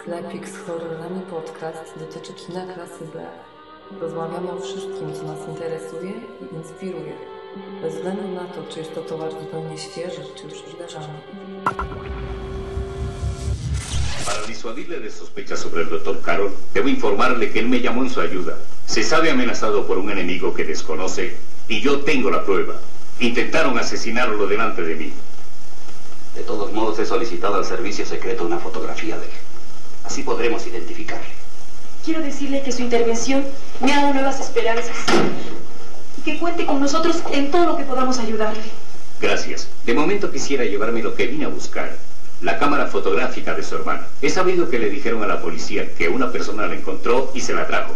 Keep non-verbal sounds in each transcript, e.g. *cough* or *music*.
Sklepik z horrorami podcast dotyczy kina klasy B. Rozmawiamy o wszystkim, co nas interesuje i inspiruje. Bez względu na to, czy jest to towar zupełnie świeży, czy już wydarzany. Para disuadirle de sospechas sobre el doctor Carroll, debo informarle que él me llamó en su ayuda. Se sabe amenazado por un enemigo que desconoce y yo tengo la prueba. Intentaron asesinarlo delante de mí. De todos modos, he solicitado al servicio secreto una fotografía de él. Así podremos identificarle. Quiero decirle que su intervención me ha dado nuevas esperanzas. Y que cuente con nosotros en todo lo que podamos ayudarle. Gracias. De momento quisiera llevarme lo que vine a buscar. La cámara fotográfica de su hermana. He sabido que le dijeron a la policía que una persona la encontró y se la trajo.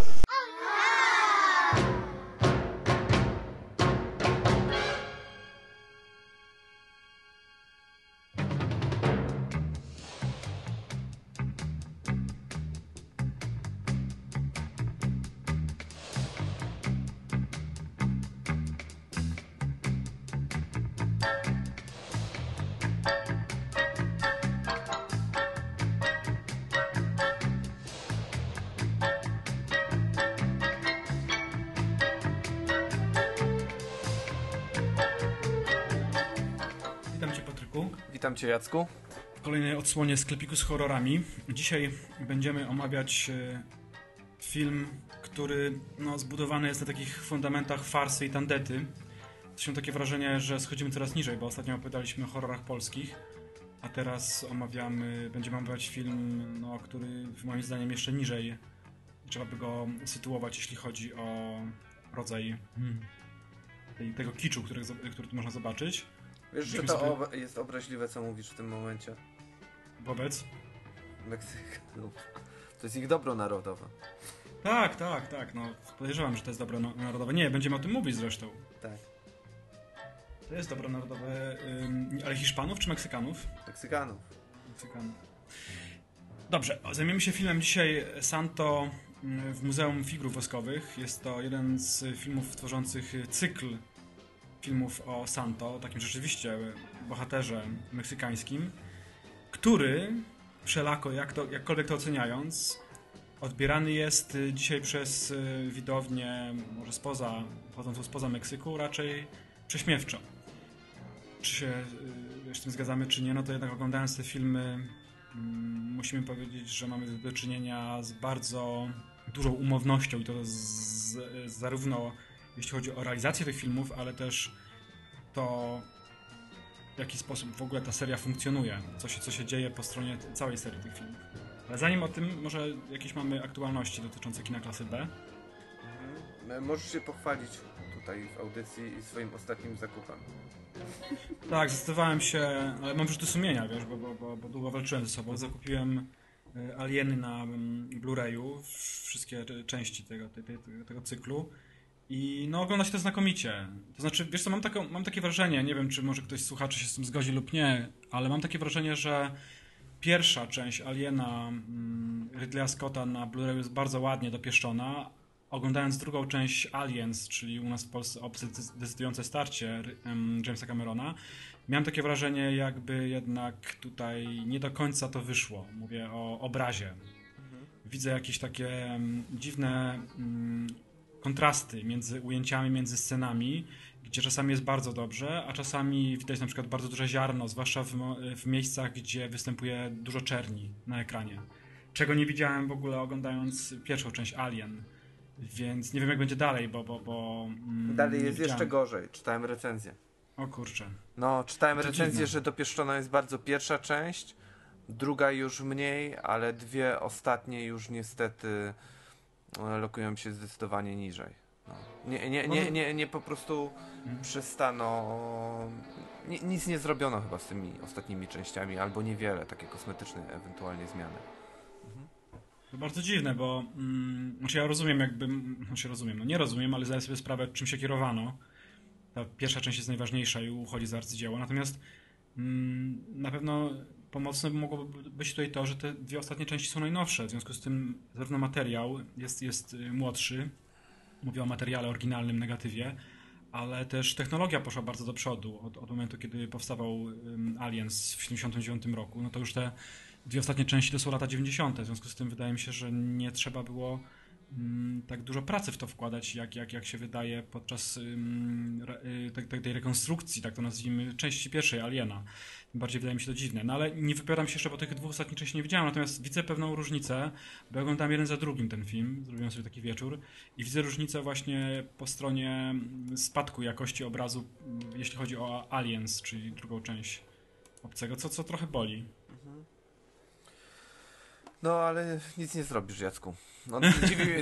Jacku. w kolejnej odsłonie sklepiku z horrorami. Dzisiaj będziemy omawiać e, film, który no, zbudowany jest na takich fundamentach farsy i tandety. Się takie wrażenie, że schodzimy coraz niżej, bo ostatnio opowiadaliśmy o horrorach polskich, a teraz omawiamy, będziemy omawiać film, no, który moim zdaniem jeszcze niżej trzeba by go sytuować, jeśli chodzi o rodzaj hmm, tego kiczu, który, który można zobaczyć. Wiesz, że to sobie- ob- jest obraźliwe, co mówisz w tym momencie. Wobec Meksykanów. *laughs* To jest ich dobro narodowe. Tak, tak, tak. No, podejrzewam, że to jest dobro no- narodowe. Nie, będziemy o tym mówić zresztą. Tak. To jest dobro narodowe, ym, ale Hiszpanów czy Meksykanów? Meksykanów. Meksykanów. Dobrze, zajmiemy się filmem dzisiaj Santo w Muzeum Figrów Woskowych. Jest to jeden z filmów tworzących cykl filmów o Santo, takim rzeczywiście bohaterze meksykańskim, który wszelako, jak to, jakkolwiek to oceniając, odbierany jest y, dzisiaj przez y, widownię, może spoza, pochodzącą spoza Meksyku, raczej prześmiewczo. Czy się y, z tym zgadzamy, czy nie, no to jednak oglądając te filmy mm, musimy powiedzieć, że mamy do czynienia z bardzo dużą umownością i to z, z, zarówno jeśli chodzi o realizację tych filmów, ale też to w jaki sposób w ogóle ta seria funkcjonuje, co się, co się dzieje po stronie całej serii tych filmów. Ale zanim o tym, może jakieś mamy aktualności dotyczące kina klasy B. Mhm. Możesz się pochwalić tutaj w audycji swoim ostatnim zakupem. Tak, zdecydowałem się, ale mam wyrzuty sumienia, wiesz, bo, bo, bo, bo długo walczyłem ze sobą. Zakupiłem e, Alieny na mm, Blu-rayu, wszystkie części tego, te- te- tego, tego cyklu. I no ogląda się to znakomicie. To znaczy, wiesz co, mam, taką, mam takie wrażenie, nie wiem czy może ktoś słuchaczy się z tym zgodzi lub nie, ale mam takie wrażenie, że pierwsza część Aliena mm, Ridleya Scotta na Blu-rayu jest bardzo ładnie dopieszczona. Oglądając drugą część Aliens, czyli u nas w Polsce obcy decydujące starcie Jamesa Camerona, miałem takie wrażenie, jakby jednak tutaj nie do końca to wyszło. Mówię o obrazie. Widzę jakieś takie dziwne mm, kontrasty między ujęciami, między scenami, gdzie czasami jest bardzo dobrze, a czasami widać na przykład bardzo duże ziarno, zwłaszcza w, w miejscach, gdzie występuje dużo czerni na ekranie. Czego nie widziałem w ogóle oglądając pierwszą część Alien. Więc nie wiem jak będzie dalej, bo... bo, bo mm, Dalej jest widziałem. jeszcze gorzej. Czytałem recenzję. O kurczę. No, czytałem To recenzję, dziwne. że dopieszczona jest bardzo pierwsza część, druga już mniej, ale dwie ostatnie już niestety lokują się zdecydowanie niżej. No. Nie, nie, nie, nie, nie po prostu Mhm. przestano. Nie, nic nie zrobiono chyba z tymi ostatnimi częściami, albo niewiele, takie kosmetyczne ewentualnie zmiany. To bardzo dziwne, bo mm, znaczy ja rozumiem jakby, znaczy rozumiem, no nie rozumiem, ale zdaję sobie sprawę czym się kierowano. Ta pierwsza część jest najważniejsza i uchodzi za arcydzieło, natomiast mm, na pewno pomocne by mogło być tutaj to, że te dwie ostatnie części są najnowsze, w związku z tym zarówno materiał jest, jest y, młodszy, mówię o materiale oryginalnym negatywie, ale też technologia poszła bardzo do przodu od, od momentu, kiedy powstawał Aliens w 1979 roku. No to już te dwie ostatnie części to są lata 90. W związku z tym wydaje mi się, że nie trzeba było tak dużo pracy w to wkładać, jak, jak, jak się wydaje podczas y, tej, tej- rekonstrukcji, tak to nazwijmy, części pierwszej Aliena. Bardziej wydaje mi się to dziwne. No ale nie wypowiadam się jeszcze, bo tych dwóch ostatnich części nie widziałem, natomiast widzę pewną różnicę, bo oglądam jeden za drugim ten film, zrobiłem sobie taki wieczór i widzę różnicę właśnie po stronie mm, spadku jakości obrazu, mm, jeśli chodzi o Aliens, czyli drugą część obcego, co, co trochę boli. No ale nic nie zrobisz, Jacku. No, *laughs* dziwi,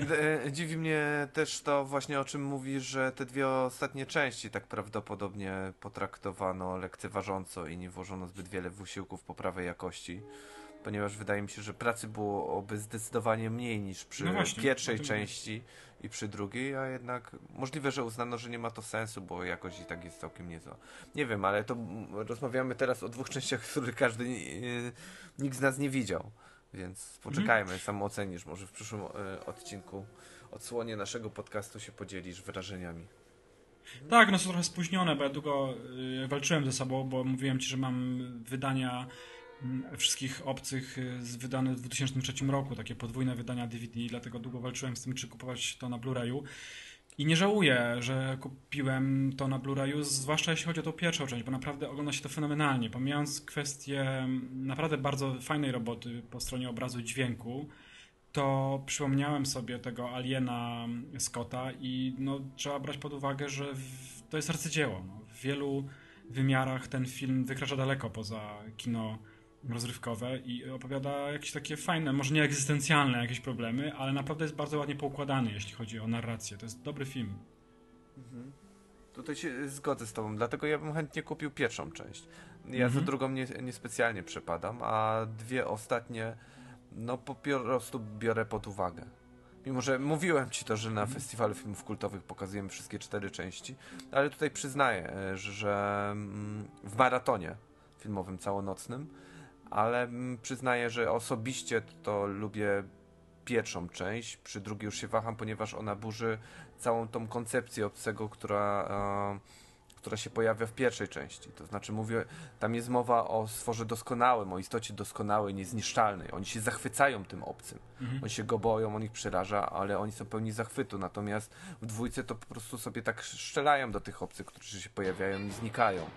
e, dziwi mnie też to właśnie o czym mówisz, że te dwie ostatnie części tak prawdopodobnie potraktowano lekceważąco i nie włożono zbyt wiele wysiłków poprawy jakości. Ponieważ wydaje mi się, że pracy byłoby zdecydowanie mniej niż przy No właśnie, pierwszej części i przy drugiej, a jednak możliwe, że uznano, że nie ma to sensu, bo jakość i tak jest całkiem niezła. Nie wiem, ale to rozmawiamy teraz o dwóch *laughs* częściach, których każdy, yy, nikt z nas nie widział. Więc poczekajmy, sam ocenisz. Może w przyszłym e, odcinku, odsłonie naszego podcastu się podzielisz wrażeniami. Tak, no są trochę spóźnione, bo ja długo y, walczyłem ze sobą, bo mówiłem ci, że mam wydania mm, wszystkich obcych y, z- wydane w 2003 roku, takie podwójne wydania DVD, dlatego długo walczyłem z tym, czy kupować to na Blu-rayu. I nie żałuję, że kupiłem to na Blu-rayu, zwłaszcza jeśli chodzi o tą pierwszą część, bo naprawdę ogląda się to fenomenalnie. Pomijając kwestię naprawdę bardzo fajnej roboty po stronie obrazu i dźwięku, to przypomniałem sobie tego Aliena Scotta i no, trzeba brać pod uwagę, że to jest arcydzieło. No. W wielu wymiarach ten film wykracza daleko poza kino rozrywkowe i opowiada jakieś takie fajne, może nie egzystencjalne jakieś problemy, ale naprawdę jest bardzo ładnie poukładany, jeśli chodzi o narrację. To jest dobry film. Tutaj się zgodzę z tobą, dlatego ja bym chętnie kupił pierwszą część. Ja za drugą nie, niespecjalnie przepadam, a dwie ostatnie no po prostu biorę pod uwagę. Mimo, że mówiłem ci to, że na festiwalu filmów kultowych pokazujemy wszystkie cztery części, ale tutaj przyznaję, e, że, że mm, w maratonie filmowym całonocnym, ale przyznaję, że osobiście to lubię pierwszą część, przy drugiej już się waham, ponieważ ona burzy całą tą koncepcję obcego, która, e, która się pojawia w pierwszej części. To znaczy, mówię, tam jest mowa o stworze doskonałym, o istocie doskonałej, niezniszczalnej. Oni się zachwycają tym obcym. Oni się go boją, on ich przeraża, ale oni są pełni zachwytu. Natomiast w dwójce to po prostu sobie tak strzelają do tych obcych, którzy się pojawiają i znikają.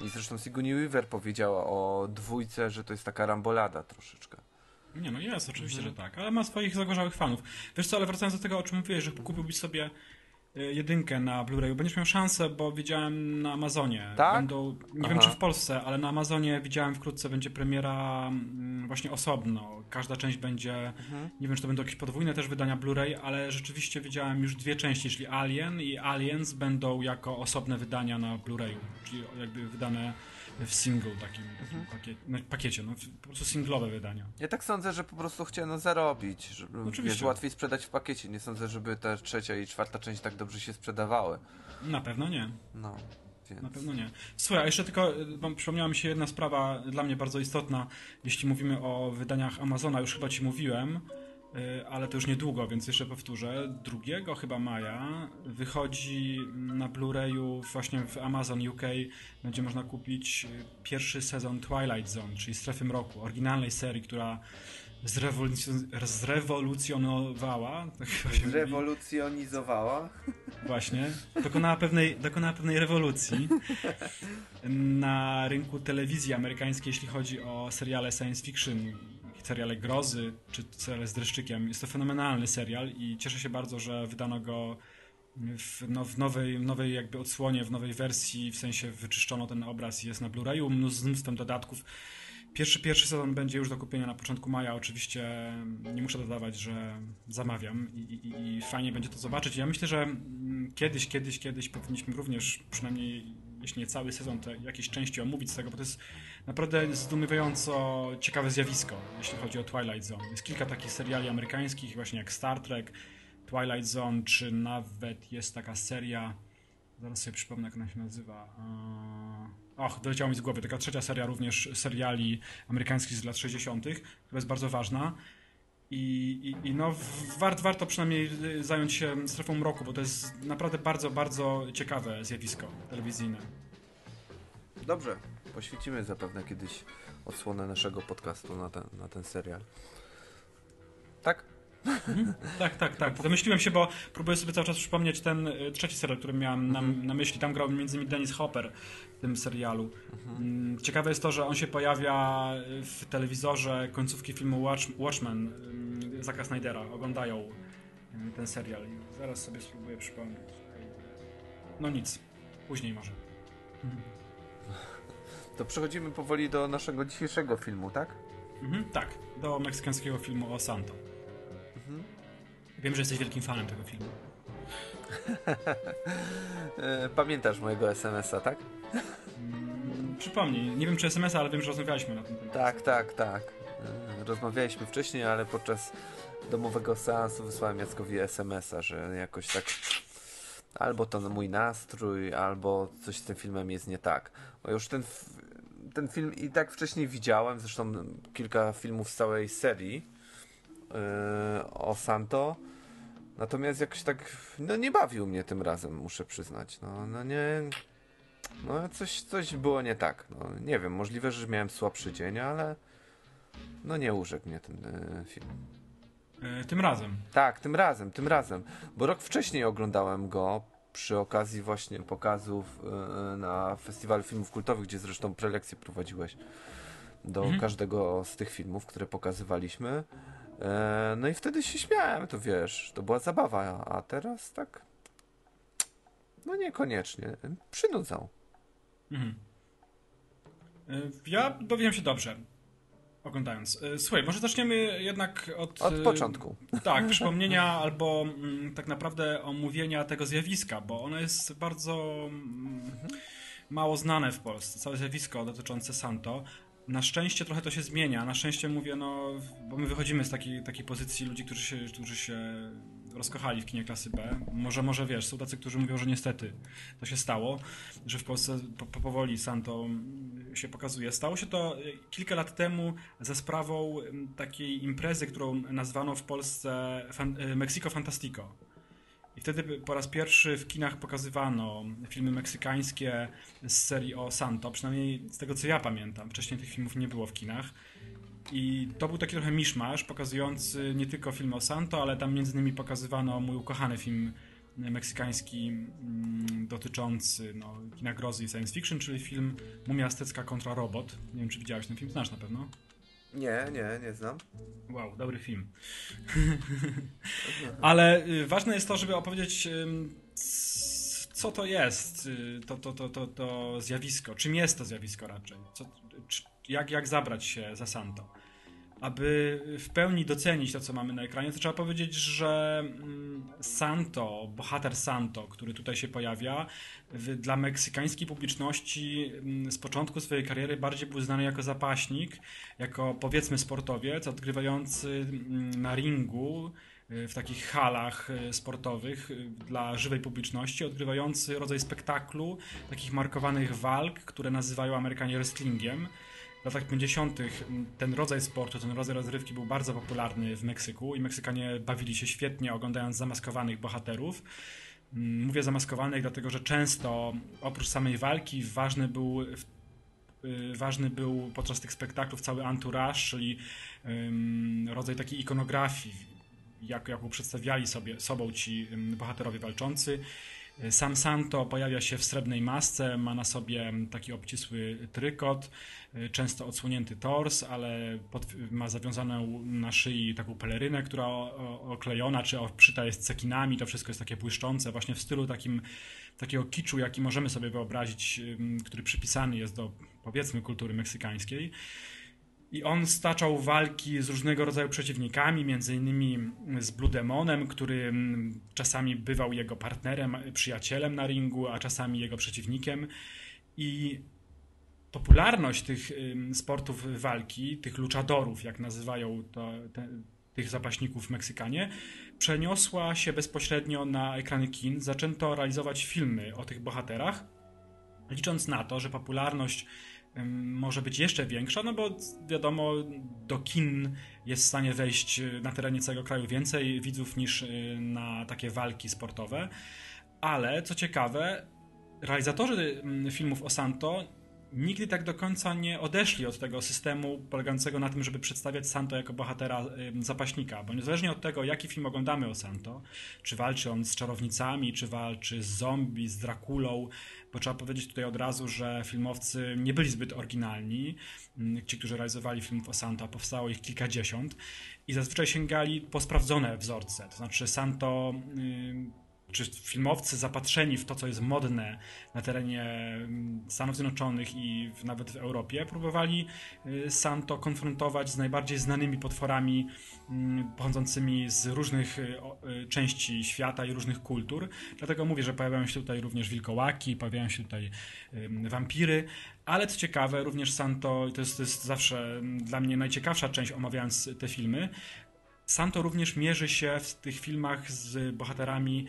I zresztą Sigourney Weaver powiedziała o dwójce, że to jest taka rambolada troszeczkę. Nie no jest, oczywiście, że tak, ale ma swoich zagorzałych fanów. Wiesz co, ale wracając do tego, o czym mówiłeś, że kupiłbyś sobie jedynkę na Blu-rayu, będziesz miał szansę, bo widziałem na Amazonie. Tak? Będą, nie wiem Aha. czy w Polsce, ale na Amazonie widziałem wkrótce będzie premiera mm, właśnie osobno. Każda część będzie, Mhm. nie wiem czy to będą jakieś podwójne też wydania Blu-ray, ale rzeczywiście widziałem już dwie części, czyli Alien i Aliens będą jako osobne wydania na Blu-rayu, czyli jakby wydane w single takim, takim Mhm. pakie, no, pakiecie, no, po prostu singlowe wydania. Ja tak sądzę, że po prostu chciano zarobić. Żeby, Oczywiście. wiesz, łatwiej sprzedać w pakiecie. Nie sądzę, żeby ta trzecia i czwarta część tak dobrze się sprzedawały. Na pewno nie. No, więc... Na pewno nie. Słuchaj, a jeszcze tylko y, bo przypomniała mi się jedna sprawa dla mnie bardzo istotna, jeśli mówimy o wydaniach Amazona, już chyba ci mówiłem, y, ale to już niedługo, więc jeszcze powtórzę. 2 chyba maja wychodzi na Blu-rayu właśnie w Amazon UK będzie można kupić y, pierwszy sezon Twilight Zone, czyli Strefy Mroku, oryginalnej serii, która zrewolucjon- zrewolucjonowała, tak chyba się mówi. Rewolucjonizowała. Właśnie. Dokonała pewnej, dokonała pewnej rewolucji na rynku telewizji amerykańskiej, jeśli chodzi o seriale science fiction, seriale grozy, czy seriale z dreszczykiem. Jest to fenomenalny serial i cieszę się bardzo, że wydano go w, no, w nowej, nowej jakby odsłonie, w nowej wersji, w sensie wyczyszczono ten obraz i jest na Blu-rayu z mnóstwem dodatków. Pierwszy, pierwszy sezon będzie już do kupienia na początku maja. Oczywiście nie muszę dodawać, że zamawiam i, i, i fajnie będzie to zobaczyć. Ja myślę, że kiedyś, kiedyś, kiedyś powinniśmy również, przynajmniej jeśli nie cały sezon, to jakieś części omówić z tego, bo to jest naprawdę zdumiewająco ciekawe zjawisko, jeśli chodzi o Twilight Zone. Jest kilka takich seriali amerykańskich, właśnie jak Star Trek, Twilight Zone, czy nawet jest taka seria, zaraz sobie przypomnę, jak ona się nazywa. Eee, Och, doleciało mi z głowy. Taka trzecia seria również seriali amerykańskich z lat 60., która jest bardzo ważna. I, i, i no, wart, warto przynajmniej zająć się strefą mroku, bo to jest naprawdę bardzo, bardzo ciekawe zjawisko telewizyjne. Dobrze, poświęcimy zapewne kiedyś odsłonę naszego podcastu na ten, na ten serial. Tak? Tak, tak, tak. Zamyśliłem się, bo próbuję sobie cały czas przypomnieć ten y, trzeci serial, który miałem na, Mhm. na myśli. Tam grał między innymi Dennis Hopper w tym serialu. Mm, Ciekawe jest to, że on się pojawia w telewizorze końcówki filmu Watch, Watchmen ym, Zacka Snydera. Oglądają y, ten serial. I zaraz sobie spróbuję przypomnieć. No nic. Później może. *laughs* To przechodzimy powoli do naszego dzisiejszego filmu, tak? Mhm, tak, do meksykańskiego filmu o Santo. Mhm. Wiem, że jesteś wielkim fanem tego filmu. *laughs* E, pamiętasz mojego SMS-a, tak? Mm, Przypomnij, nie wiem czy SMS, ale wiem, że rozmawialiśmy na ten temat. Tak, tak, tak. E, Rozmawialiśmy wcześniej, ale podczas domowego seansu wysłałem Jackowi SMS-a, że jakoś tak albo to mój nastrój, albo coś z tym filmem jest nie tak. Bo już ten, ten film i tak wcześniej widziałem, zresztą kilka filmów z całej serii e, o Santo. Natomiast jakoś tak, no nie bawił mnie tym razem, muszę przyznać. No, no nie, no coś, coś było nie tak. No, nie wiem, możliwe, że miałem słabszy dzień, ale no nie urzekł mnie ten e, film. E, Tym razem. Tak, tym razem, tym razem. Bo rok wcześniej oglądałem go przy okazji właśnie pokazów e, na Festiwalu Filmów Kultowych, gdzie zresztą prelekcje prowadziłeś do Mhm. każdego z tych filmów, które pokazywaliśmy. E, No i wtedy się śmiałem, to wiesz, to była zabawa, a teraz tak no niekoniecznie. Przynudzał. Mhm. E, Ja bawiłem się dobrze. Oglądając. E, Słuchaj, może zaczniemy jednak od. Od e, początku. Tak, przypomnienia *laughs* albo mm, tak naprawdę omówienia tego zjawiska, bo ono jest bardzo mm, mało znane w Polsce. Całe zjawisko dotyczące Santo. Na szczęście trochę to się zmienia. Na szczęście mówię, no, bo my wychodzimy z takiej, takiej pozycji ludzi, którzy się, którzy się rozkochali w kinie klasy B. Może, może wiesz, są tacy, którzy mówią, że niestety to się stało, że w Polsce po, po, powoli Santo się pokazuje. Stało się to y, kilka lat temu za sprawą takiej imprezy, którą nazwano w Polsce fan, y, Mexico Fantastico. I wtedy po raz pierwszy w kinach pokazywano filmy meksykańskie z serii o Santo, przynajmniej z tego co ja pamiętam. Wcześniej tych filmów nie było w kinach. I to był taki trochę miszmasz, pokazujący nie tylko film o Santo, ale tam między innymi pokazywano mój ukochany film meksykański mm, dotyczący no, kina grozy i science fiction, czyli film Mumia Aztecka kontra Robot. Nie wiem, czy widziałeś ten film, znasz na pewno. Nie, nie, nie znam. Wow, dobry film. *laughs* Ale y, ważne jest to, żeby opowiedzieć, co to jest, y, to, to, to, to, to zjawisko, czym jest to zjawisko raczej, co, czy, jak, jak zabrać się za Santo. Aby w pełni docenić to, co mamy na ekranie, to trzeba powiedzieć, że mm, Santo, bohater Santo, który tutaj się pojawia, dla meksykańskiej publiczności mm, z początku swojej kariery bardziej był znany jako zapaśnik, jako powiedzmy sportowiec, odgrywający mm, na ringu y, w takich halach y, sportowych y, dla żywej publiczności, odgrywający rodzaj spektaklu, takich markowanych walk, które nazywają Amerykanie wrestlingiem. Latach 50. ten rodzaj sportu, ten rodzaj rozrywki był bardzo popularny w Meksyku i Meksykanie bawili się świetnie oglądając zamaskowanych bohaterów. Mówię zamaskowanych, dlatego że często oprócz samej walki ważny był y, ważny był podczas tych spektaklów cały entourage, czyli rodzaj takiej ikonografii, jak, jaką przedstawiali sobie sobą ci bohaterowie walczący. Sam Santo pojawia się w srebrnej masce, ma na sobie taki obcisły trykot, y, często odsłonięty tors, ale pod, ma zawiązaną na szyi taką pelerynę, która oklejona czy obszyta jest cekinami, to wszystko jest takie błyszczące, właśnie w stylu takim takiego kiczu, jaki możemy sobie wyobrazić, który przypisany jest do powiedzmy kultury meksykańskiej. I on staczał walki z różnego rodzaju przeciwnikami, między innymi z Blue Demonem, który mm, czasami bywał jego partnerem, przyjacielem na ringu, a czasami jego przeciwnikiem. I popularność tych sportów walki, tych luchadorów, jak nazywają to, te, tych zapaśników Meksykanie, przeniosła się bezpośrednio na ekrany kin. Zaczęto realizować filmy o tych bohaterach, licząc na to, że popularność może być jeszcze większa, no bo wiadomo, do kin jest w stanie wejść y, na terenie całego kraju więcej widzów niż y, na takie walki sportowe. Ale co ciekawe, realizatorzy filmów o Santo nigdy tak do końca nie odeszli od tego systemu polegającego na tym, żeby przedstawiać Santo jako bohatera zapaśnika, bo niezależnie od tego, jaki film oglądamy o Santo, czy walczy on z czarownicami, czy walczy z zombie, z Drakulą, bo trzeba powiedzieć tutaj od razu, że filmowcy nie byli zbyt oryginalni, mm, ci, którzy realizowali film o Santo, a powstało ich kilkadziesiąt. I zazwyczaj sięgali po sprawdzone wzorce, to znaczy Santo... Yy, czy filmowcy zapatrzeni w to, co jest modne na terenie mm, Stanów Zjednoczonych i nawet w Europie, próbowali y, Santo konfrontować z najbardziej znanymi potworami mm, pochodzącymi z różnych y, y, części świata i różnych kultur. Dlatego mówię, że pojawiają się tutaj również wilkołaki, pojawiają się tutaj wampiry, ale co ciekawe, również Santo, to jest, to jest zawsze mm, dla mnie najciekawsza część omawiając te filmy, Santo również mierzy się w tych filmach z bohaterami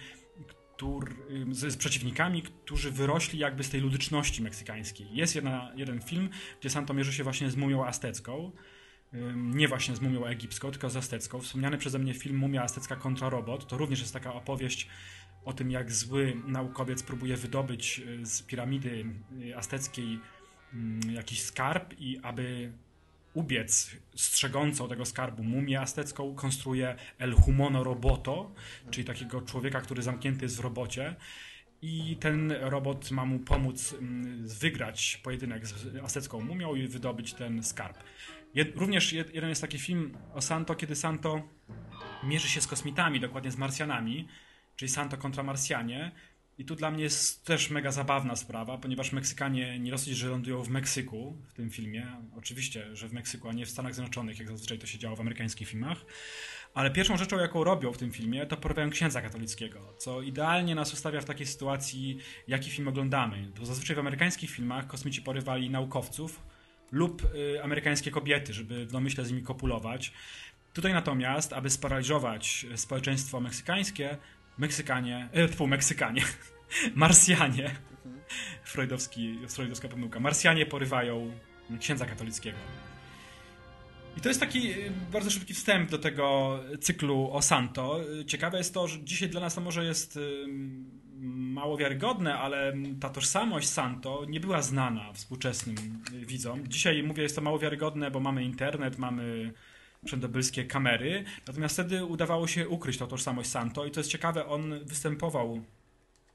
z, z, przeciwnikami, którzy wyrośli jakby z tej ludyczności meksykańskiej. Jest jedna, jeden film, gdzie Santo mierzy się właśnie z mumią aztecką, nie właśnie z mumią egipską, tylko z aztecką. Wspomniany przeze mnie film Mumia aztecka kontra robot, to również jest taka opowieść o tym, jak zły naukowiec próbuje wydobyć y, z piramidy y, azteckiej jakiś skarb i aby ubiec strzegącą tego skarbu mumię aztecką konstruuje El Humono Roboto, czyli takiego człowieka, który zamknięty jest w robocie. I ten robot ma mu pomóc mm, wygrać pojedynek z aztecką mumią i wydobyć ten skarb. Również jeden jest taki film o Santo, kiedy Santo mierzy się z kosmitami, dokładnie z Marsjanami, czyli Santo kontra Marsjanie. I tu dla mnie jest też mega zabawna sprawa, ponieważ Meksykanie nie dosyć, że lądują w Meksyku w tym filmie, oczywiście, że w Meksyku, a nie w Stanach Zjednoczonych, jak zazwyczaj to się działo w amerykańskich filmach, ale pierwszą rzeczą, jaką robią w tym filmie, to porywają księdza katolickiego, co idealnie nas ustawia w takiej sytuacji, jaki film oglądamy. Bo zazwyczaj w amerykańskich filmach kosmici porywali naukowców lub y, amerykańskie kobiety, żeby w domyśle z nimi kopulować. Tutaj natomiast, aby sparaliżować społeczeństwo meksykańskie, Meksykanie, e, typu Meksykanie, *laughs* Marsjanie, Freudowski, freudowska pomyłka, Marsjanie porywają księdza katolickiego. I to jest taki e, bardzo szybki wstęp do tego cyklu o Santo. Ciekawe jest to, że dzisiaj dla nas to może jest e, mało wiarygodne, ale ta tożsamość Santo nie była znana współczesnym widzom. Dzisiaj mówię, jest to mało wiarygodne, bo mamy internet, mamy przedobylskie kamery, natomiast wtedy udawało się ukryć tą tożsamość Santo i to jest ciekawe, on występował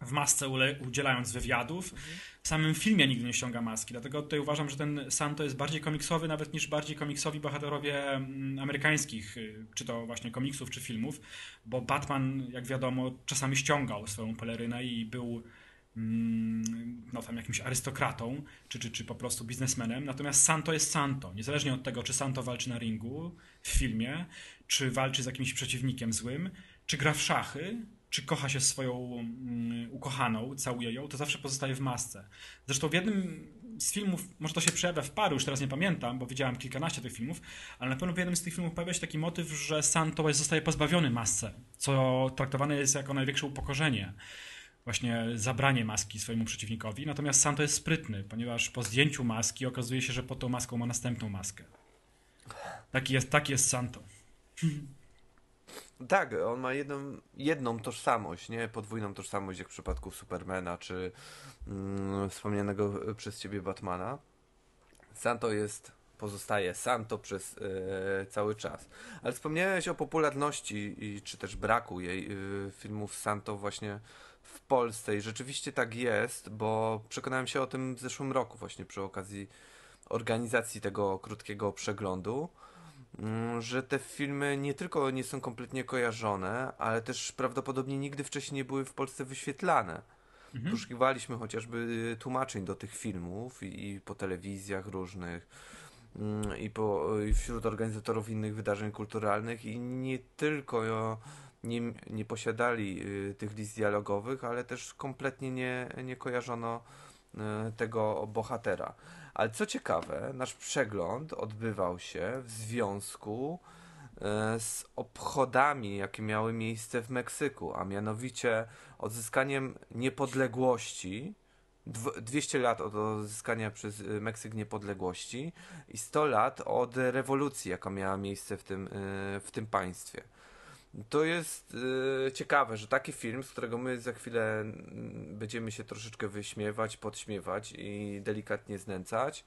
w masce udzielając wywiadów. W samym filmie nigdy nie ściąga maski, dlatego tutaj uważam, że ten Santo jest bardziej komiksowy nawet niż bardziej komiksowi bohaterowie mm, amerykańskich, y, czy to właśnie komiksów, czy filmów, bo Batman, jak wiadomo, czasami ściągał swoją pelerynę i był no, tam jakimś arystokratą, czy, czy, czy po prostu biznesmenem. Natomiast Santo jest Santo. Niezależnie od tego, czy Santo walczy na ringu w filmie, czy walczy z jakimś przeciwnikiem złym, czy gra w szachy, czy kocha się swoją um, ukochaną, całuje ją, to zawsze pozostaje w masce. Zresztą w jednym z filmów, może to się przejawia w paru, już teraz nie pamiętam, bo widziałem kilkanaście tych filmów, ale na pewno w jednym z tych filmów pojawia się taki motyw, że Santo zostaje pozbawiony masce, co traktowane jest jako największe upokorzenie właśnie zabranie maski swojemu przeciwnikowi. Natomiast Santo jest sprytny, ponieważ po zdjęciu maski okazuje się, że pod tą maską ma następną maskę. Taki jest, taki jest Santo. *laughs* Tak, on ma jedną, jedną tożsamość, nie podwójną tożsamość, jak w przypadku Supermana czy mm, wspomnianego przez ciebie Batmana. Santo jest, pozostaje Santo przez e, cały czas. Ale wspomniałeś o popularności i, czy też braku jej e, filmów Santo właśnie w Polsce i rzeczywiście tak jest, bo przekonałem się o tym w zeszłym roku właśnie przy okazji organizacji tego krótkiego przeglądu, mm, że te filmy nie tylko nie są kompletnie kojarzone, ale też prawdopodobnie nigdy wcześniej nie były w Polsce wyświetlane. Mhm. Poszukiwaliśmy chociażby tłumaczeń do tych filmów i, i po telewizjach różnych mm, i, po, i wśród organizatorów innych wydarzeń kulturalnych i nie tylko nie, nie posiadali y, tych list dialogowych, ale też kompletnie nie, nie kojarzono y, tego bohatera. Ale co ciekawe, nasz przegląd odbywał się w związku y, z obchodami, jakie miały miejsce w Meksyku, a mianowicie odzyskaniem niepodległości 200 lat od odzyskania przez Meksyk niepodległości i 100 lat od rewolucji, jaka miała miejsce w tym, w tym państwie. To jest y, ciekawe, że taki film, z którego my za chwilę mm, będziemy się troszeczkę wyśmiewać, podśmiewać i delikatnie znęcać,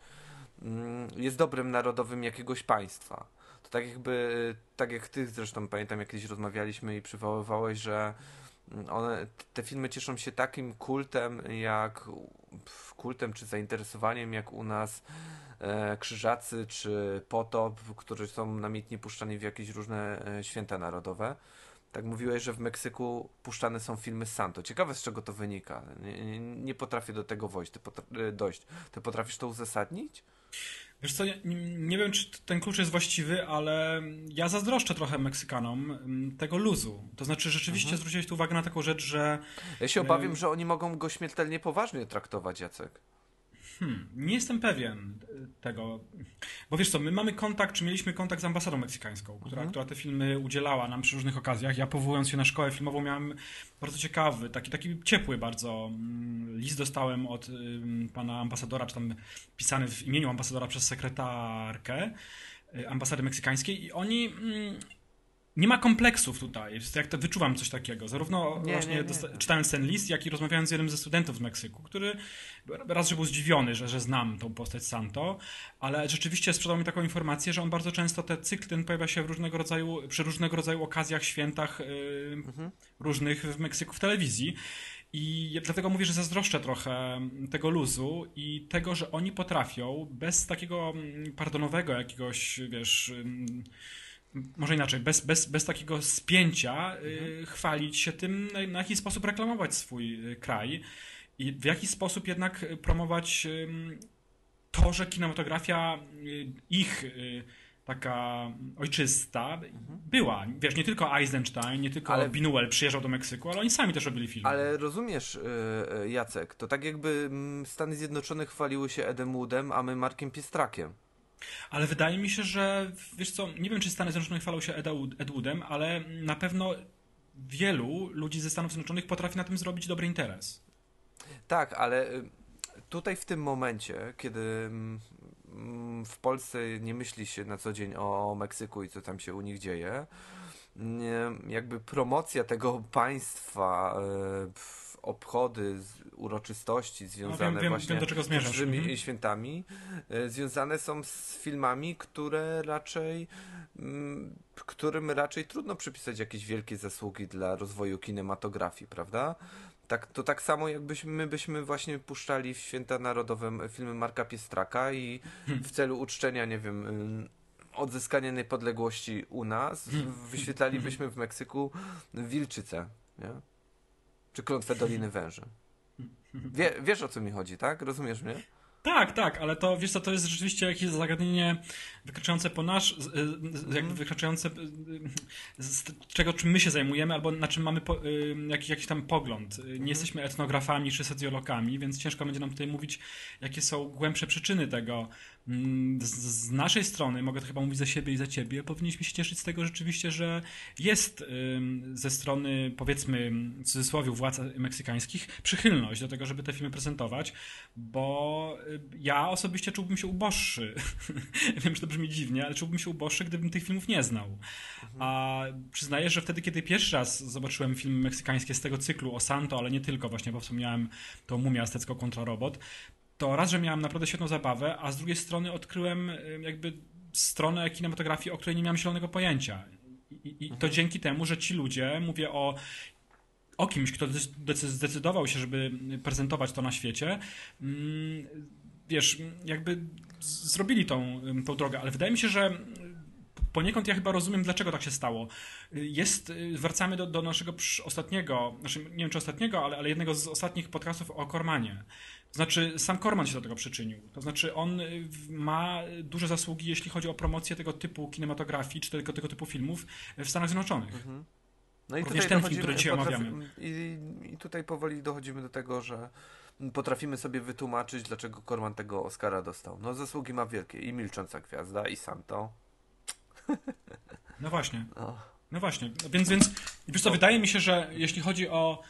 mm, jest dobrym narodowym jakiegoś państwa. To tak jakby, tak jak ty zresztą pamiętam, jak kiedyś rozmawialiśmy i przywoływałeś, że mm, one, te filmy cieszą się takim kultem, jak kultem czy zainteresowaniem, jak u nas Krzyżacy czy Potop, którzy są namiętnie puszczani w jakieś różne e, święta narodowe. Tak mówiłeś, że w Meksyku puszczane są filmy Santo. Ciekawe z czego to wynika. Nie, nie, potrafię do tego wojść, ty e, dojść. Ty potrafisz to uzasadnić? Wiesz co, nie, nie wiem, czy ten klucz jest właściwy, ale ja zazdroszczę trochę Meksykanom mm, tego luzu. To znaczy, rzeczywiście Mhm. zwróciłeś tu uwagę na taką rzecz, że Ja się obawiam, że oni mogą go śmiertelnie poważnie traktować, Jacek. Hmm, nie jestem pewien y, tego. Bo wiesz co, my mamy kontakt, czy mieliśmy kontakt z ambasadą meksykańską, która, Mhm. która te filmy udzielała nam przy różnych okazjach. Ja powołując się na szkołę filmową miałem bardzo ciekawy, taki, taki ciepły bardzo mm, list dostałem od pana ambasadora, czy tam pisany w imieniu ambasadora przez sekretarkę y, ambasady meksykańskiej i oni... Nie ma kompleksów tutaj. Jak to wyczuwam coś takiego. Zarówno Nie, właśnie nie, nie. czytając ten list, jak i rozmawiając z jednym ze studentów z Meksyku, który raz, że był zdziwiony, że, że znam tą postać Santo, ale rzeczywiście sprzedał mi taką informację, że on bardzo często te cykl ten pojawia się w różnego rodzaju, przy różnego rodzaju okazjach, świętach yy, różnych w Meksyku w telewizji. I dlatego mówię, że zazdroszczę trochę tego luzu i tego, że oni potrafią bez takiego mm, pardonowego jakiegoś, wiesz, ym, może inaczej, bez, bez, bez takiego spięcia y, chwalić się tym, na, jaki sposób reklamować swój y, kraj i w jaki sposób jednak y, promować to, że kinematografia ich taka ojczysta była. Wiesz, nie tylko Eisenstein, nie tylko Ale-. Binuel przyjeżdżał do Meksyku, ale oni sami też robili filmy. Ale rozumiesz, Jacek, to tak jakby mm, Stany Zjednoczone chwaliły się Edem Woodem, a my Markiem Piestrakiem. Ale wydaje mi się, że wiesz co, nie wiem czy Stany Zjednoczone chwalą się Ed ale na pewno wielu ludzi ze Stanów Zjednoczonych potrafi na tym zrobić dobry interes. Tak, ale y, tutaj w tym momencie, kiedy mm, mm, w Polsce nie myśli się na co dzień o Meksyku i co tam się u nich dzieje, nie, jakby promocja tego państwa, y, obchody, uroczystości związane No, wiem- wiem- właśnie wiem, zmierzasz. z dużymi Mhm. świętami, y, związane są z filmami, które raczej mm, którym raczej trudno przypisać jakieś wielkie zasługi dla rozwoju kinematografii, prawda? Tak, to tak samo jakbyśmy my byśmy właśnie puszczali w święta narodowe filmy Marka Piestraka i w celu uczczenia, nie wiem, ym, odzyskania niepodległości u nas, wyświetlalibyśmy w Meksyku Wilczycę, nie? Czy Klątwę Doliny Węży. Wie, wiesz o co mi chodzi, tak? Rozumiesz mnie? Tak, tak, ale to wiesz co, to jest rzeczywiście jakieś zagadnienie wykraczające po nasz, z- jakby wykraczające y, z czego czym my się zajmujemy, albo na czym mamy po, y, jakiś, jakiś tam pogląd. Y, Nie jesteśmy etnografami czy socjologami, więc ciężko będzie nam tutaj mówić, jakie są głębsze przyczyny tego. Mm, Z, z naszej strony, mogę to chyba mówić za siebie i za ciebie, powinniśmy się cieszyć z tego rzeczywiście, że jest ym, ze strony, powiedzmy, w cudzysłowie, władz meksykańskich przychylność do tego, żeby te filmy prezentować, bo y, ja osobiście czułbym się uboższy. *laughs* Wiem, że to brzmi dziwnie, ale czułbym się uboższy, gdybym tych filmów nie znał. A przyznaję, że wtedy, kiedy pierwszy raz zobaczyłem filmy meksykańskie z tego cyklu o Santo, ale nie tylko właśnie, bo wspomniałem tą mumię aztecką kontra robot, to raz, że miałem naprawdę świetną zabawę, a z drugiej strony odkryłem y, jakby stronę kinematografii, o której nie miałem zielonego pojęcia. I, i to dzięki temu, że ci ludzie, mówię o o kimś, kto decy- zdecydował się, żeby prezentować to na świecie, mm, wiesz, jakby zrobili tą, tą drogę, ale wydaje mi się, że poniekąd ja chyba rozumiem, dlaczego tak się stało. Jest, wracamy do, do naszego ostatniego, znaczy nie wiem czy ostatniego, ale, ale jednego z ostatnich podcastów o Kormanie. To znaczy, sam Korman się do tego przyczynił. To znaczy, on y, ma duże zasługi, jeśli chodzi o promocję tego typu kinematografii, czy tego, tego typu filmów w Stanach Zjednoczonych. No i Również tutaj ten film, który dzisiaj omawiamy. I, I tutaj powoli dochodzimy do tego, że potrafimy sobie wytłumaczyć, dlaczego Korman tego Oscara dostał. No zasługi ma wielkie. I Milcząca Gwiazda, i Santo. No właśnie. O. No właśnie, więc, więc wiesz co, wydaje mi się, że jeśli chodzi o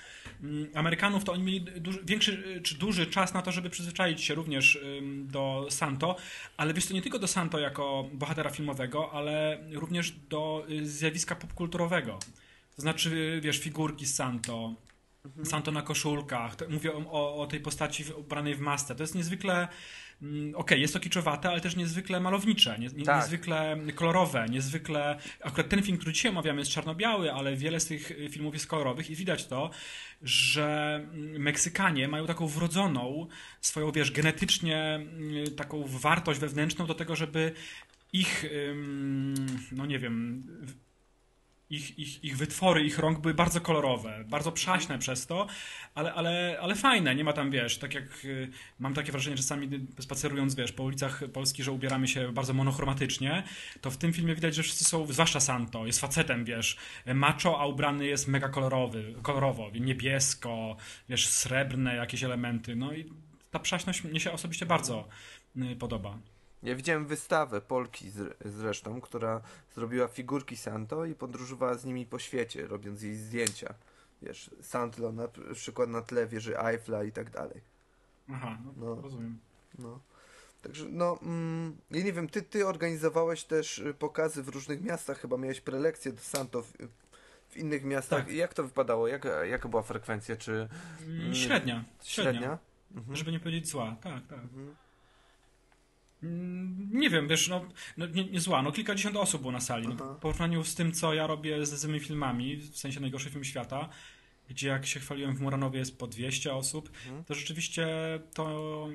Amerykanów, to oni mieli duży, większy czy duży czas na to, żeby przyzwyczaić się również do Santo, ale wiesz co, nie tylko do Santo jako bohatera filmowego, ale również do y, zjawiska popkulturowego. To znaczy, wiesz, figurki z Santo, Santo na koszulkach. To, mówię o, o, tej postaci ubranej w masce. To jest niezwykle. Mm, Okej, jest to kiczowate, ale też niezwykle malownicze, nie, nie, Tak. niezwykle kolorowe, niezwykle. Akurat ten film, który dzisiaj omawiamy, jest czarno-biały, ale wiele z tych y, filmów jest kolorowych i widać to, że mm, Meksykanie mają taką wrodzoną, swoją, wiesz, genetycznie y, taką wartość wewnętrzną do tego, żeby ich, no nie wiem, ich, ich, ich wytwory, ich rąk były bardzo kolorowe, bardzo przaśne przez to, ale, ale, ale fajne. Nie ma tam, wiesz, tak jak y, mam takie wrażenie czasami spacerując, wiesz, po ulicach Polski, że ubieramy się bardzo monochromatycznie, to w tym filmie widać, że wszyscy są, zwłaszcza Santo, jest facetem, wiesz, macho, a ubrany jest mega kolorowy, kolorowo, niebiesko, wiesz, srebrne jakieś elementy, no i ta przaśność mnie się osobiście bardzo y, podoba. Ja widziałem wystawę Polki zre- zresztą, która zrobiła figurki Santo i podróżowała z nimi po świecie, robiąc jej zdjęcia. Wiesz, Santo na przykład na tle wieży Eiffla i tak dalej. Aha, no, No. rozumiem. No. Także, no, mm, ja nie wiem, ty, ty organizowałeś też y, pokazy w różnych miastach, chyba miałeś prelekcje do Santo w, w innych miastach. Tak. Jak to wypadało? Jak, jaka była frekwencja? Czy Średnia, średnia. średnia? Mhm. Żeby nie powiedzieć zła, tak, tak. Mm, Nie wiem, wiesz, no, no nie, nie zła, no kilkadziesiąt osób było na sali. No, w porównaniu z tym, co ja robię z złymi filmami, w sensie najgorszy film świata, gdzie jak się chwaliłem w Muranowie jest po 200 osób, Mhm. to rzeczywiście to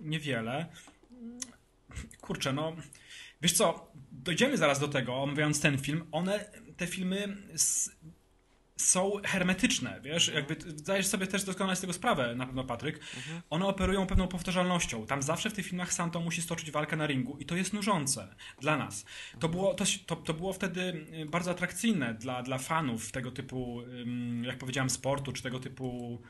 niewiele. Kurczę, no, wiesz co, dojdziemy zaraz do tego, omawiając ten film. One, te filmy s- są hermetyczne, wiesz, jakby ty zdajesz sobie też doskonale z tego sprawę, na pewno Patryk. One operują pewną powtarzalnością. Tam zawsze w tych filmach Santo musi stoczyć walkę na ringu i to jest nużące dla nas. To było, to, to, to było wtedy y, bardzo atrakcyjne dla, dla fanów tego typu, jak powiedziałem, sportu, czy tego typu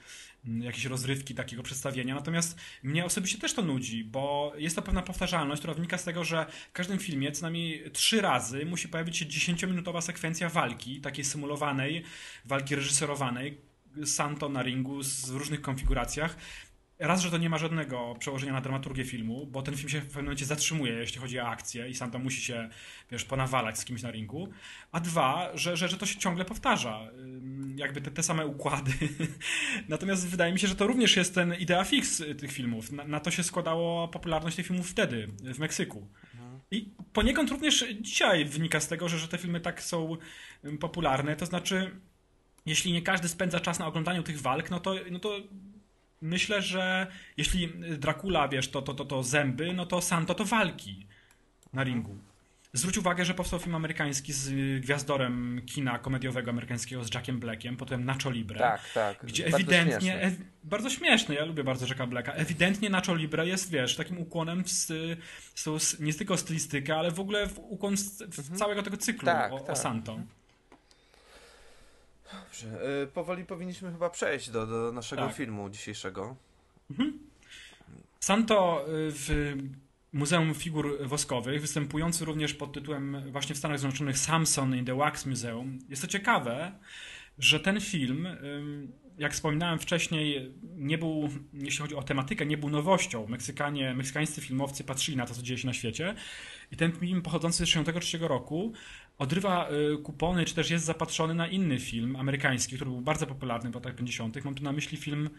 jakieś rozrywki takiego przedstawienia. Natomiast mnie osobiście też to nudzi, bo jest to pewna powtarzalność, która wynika z tego, że w każdym filmie co najmniej trzy razy musi pojawić się 10-minutowa sekwencja walki, takiej symulowanej, walki reżyserowanej, Santo na ringu z- w różnych konfiguracjach. Raz, że to nie ma żadnego przełożenia na dramaturgię filmu, bo ten film się w pewnym momencie zatrzymuje, jeśli chodzi o akcję i Santo musi się, wiesz, ponawalać z kimś na ringu. A dwa, że, że, że to się ciągle powtarza. Jakby te, te same układy. *laughs* Natomiast wydaje mi się, że to również jest ten idea fix tych filmów. Na, na to się składała popularność tych filmów wtedy, w Meksyku. I poniekąd również dzisiaj wynika z tego, że, że te filmy tak są popularne. To znaczy, jeśli nie każdy spędza czas na oglądaniu tych walk, no to, no to myślę, że jeśli Dracula, wiesz, to, to, to, to zęby, no to Santo to walki na ringu. Zwróć uwagę, że powstał film amerykański z y, gwiazdorem kina komediowego amerykańskiego z Jackiem Blackiem, potem Nacho Libre. Tak, tak. Gdzie Bardzo ewidentnie, ew, bardzo śmieszny, ja lubię bardzo Jacka Blacka, ewidentnie Nacho Libre jest, wiesz, takim ukłonem w, tą s- nie tylko stylistykę, ale w ogóle w ukłon z, w całego tego cyklu Tak, o, o tak. Santo. Dobrze, y, powoli powinniśmy chyba przejść do, do naszego Tak. filmu dzisiejszego. Santo y, w Muzeum Figur Woskowych, występujący również pod tytułem właśnie w Stanach Zjednoczonych Samson in the Wax Museum. Jest to ciekawe, że ten film, ym, jak wspominałem wcześniej, nie był, jeśli chodzi o tematykę, nie był nowością. Meksykanie, meksykańscy filmowcy patrzyli na to, co dzieje się na świecie. I ten film pochodzący z 1963 roku odrywa y, kupony, czy też jest zapatrzony na inny film amerykański, który był bardzo popularny w latach 50. Mam tu na myśli film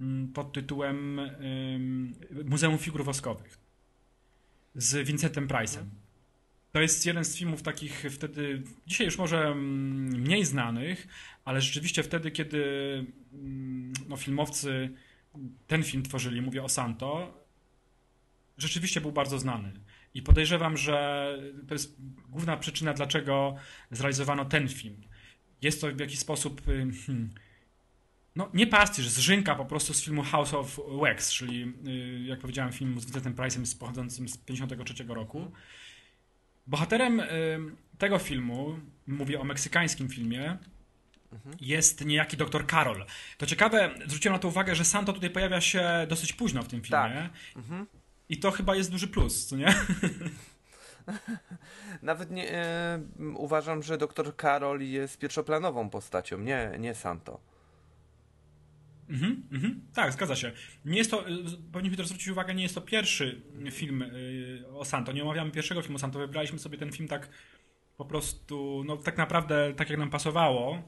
mm, pod tytułem Muzeum Figur Woskowych z Vincentem Price'em. To jest jeden z filmów takich wtedy, dzisiaj już może mm, mniej znanych, ale rzeczywiście wtedy, kiedy mm, no, filmowcy ten film tworzyli, mówię o Santo, rzeczywiście był bardzo znany. I podejrzewam, że to jest główna przyczyna, dlaczego zrealizowano ten film. Jest to w jakiś sposób y, hmm, no, nie pastisz, zżynka po prostu z filmu House of Wax, czyli y, jak powiedziałem, film z Vincentem Price'em z pochodzącym z 53 roku. Bohaterem y, tego filmu, mówię o meksykańskim filmie, jest niejaki doktor Karol. To ciekawe, zwróciłem na to uwagę, że Santo tutaj pojawia się dosyć późno w tym filmie. Mhm. I to chyba jest duży plus, co nie? *laughs* Nawet nie, e, uważam, że doktor Karol jest pierwszoplanową postacią, nie, nie Santo. Mhm, mhm. Tak, zgadza się. Nie jest to, y, powinniśmy też zwrócić uwagę, nie jest to pierwszy film y, o Santo. Nie omawiamy pierwszego filmu o Santo. Wybraliśmy sobie ten film tak po prostu, no tak naprawdę, tak jak nam pasowało.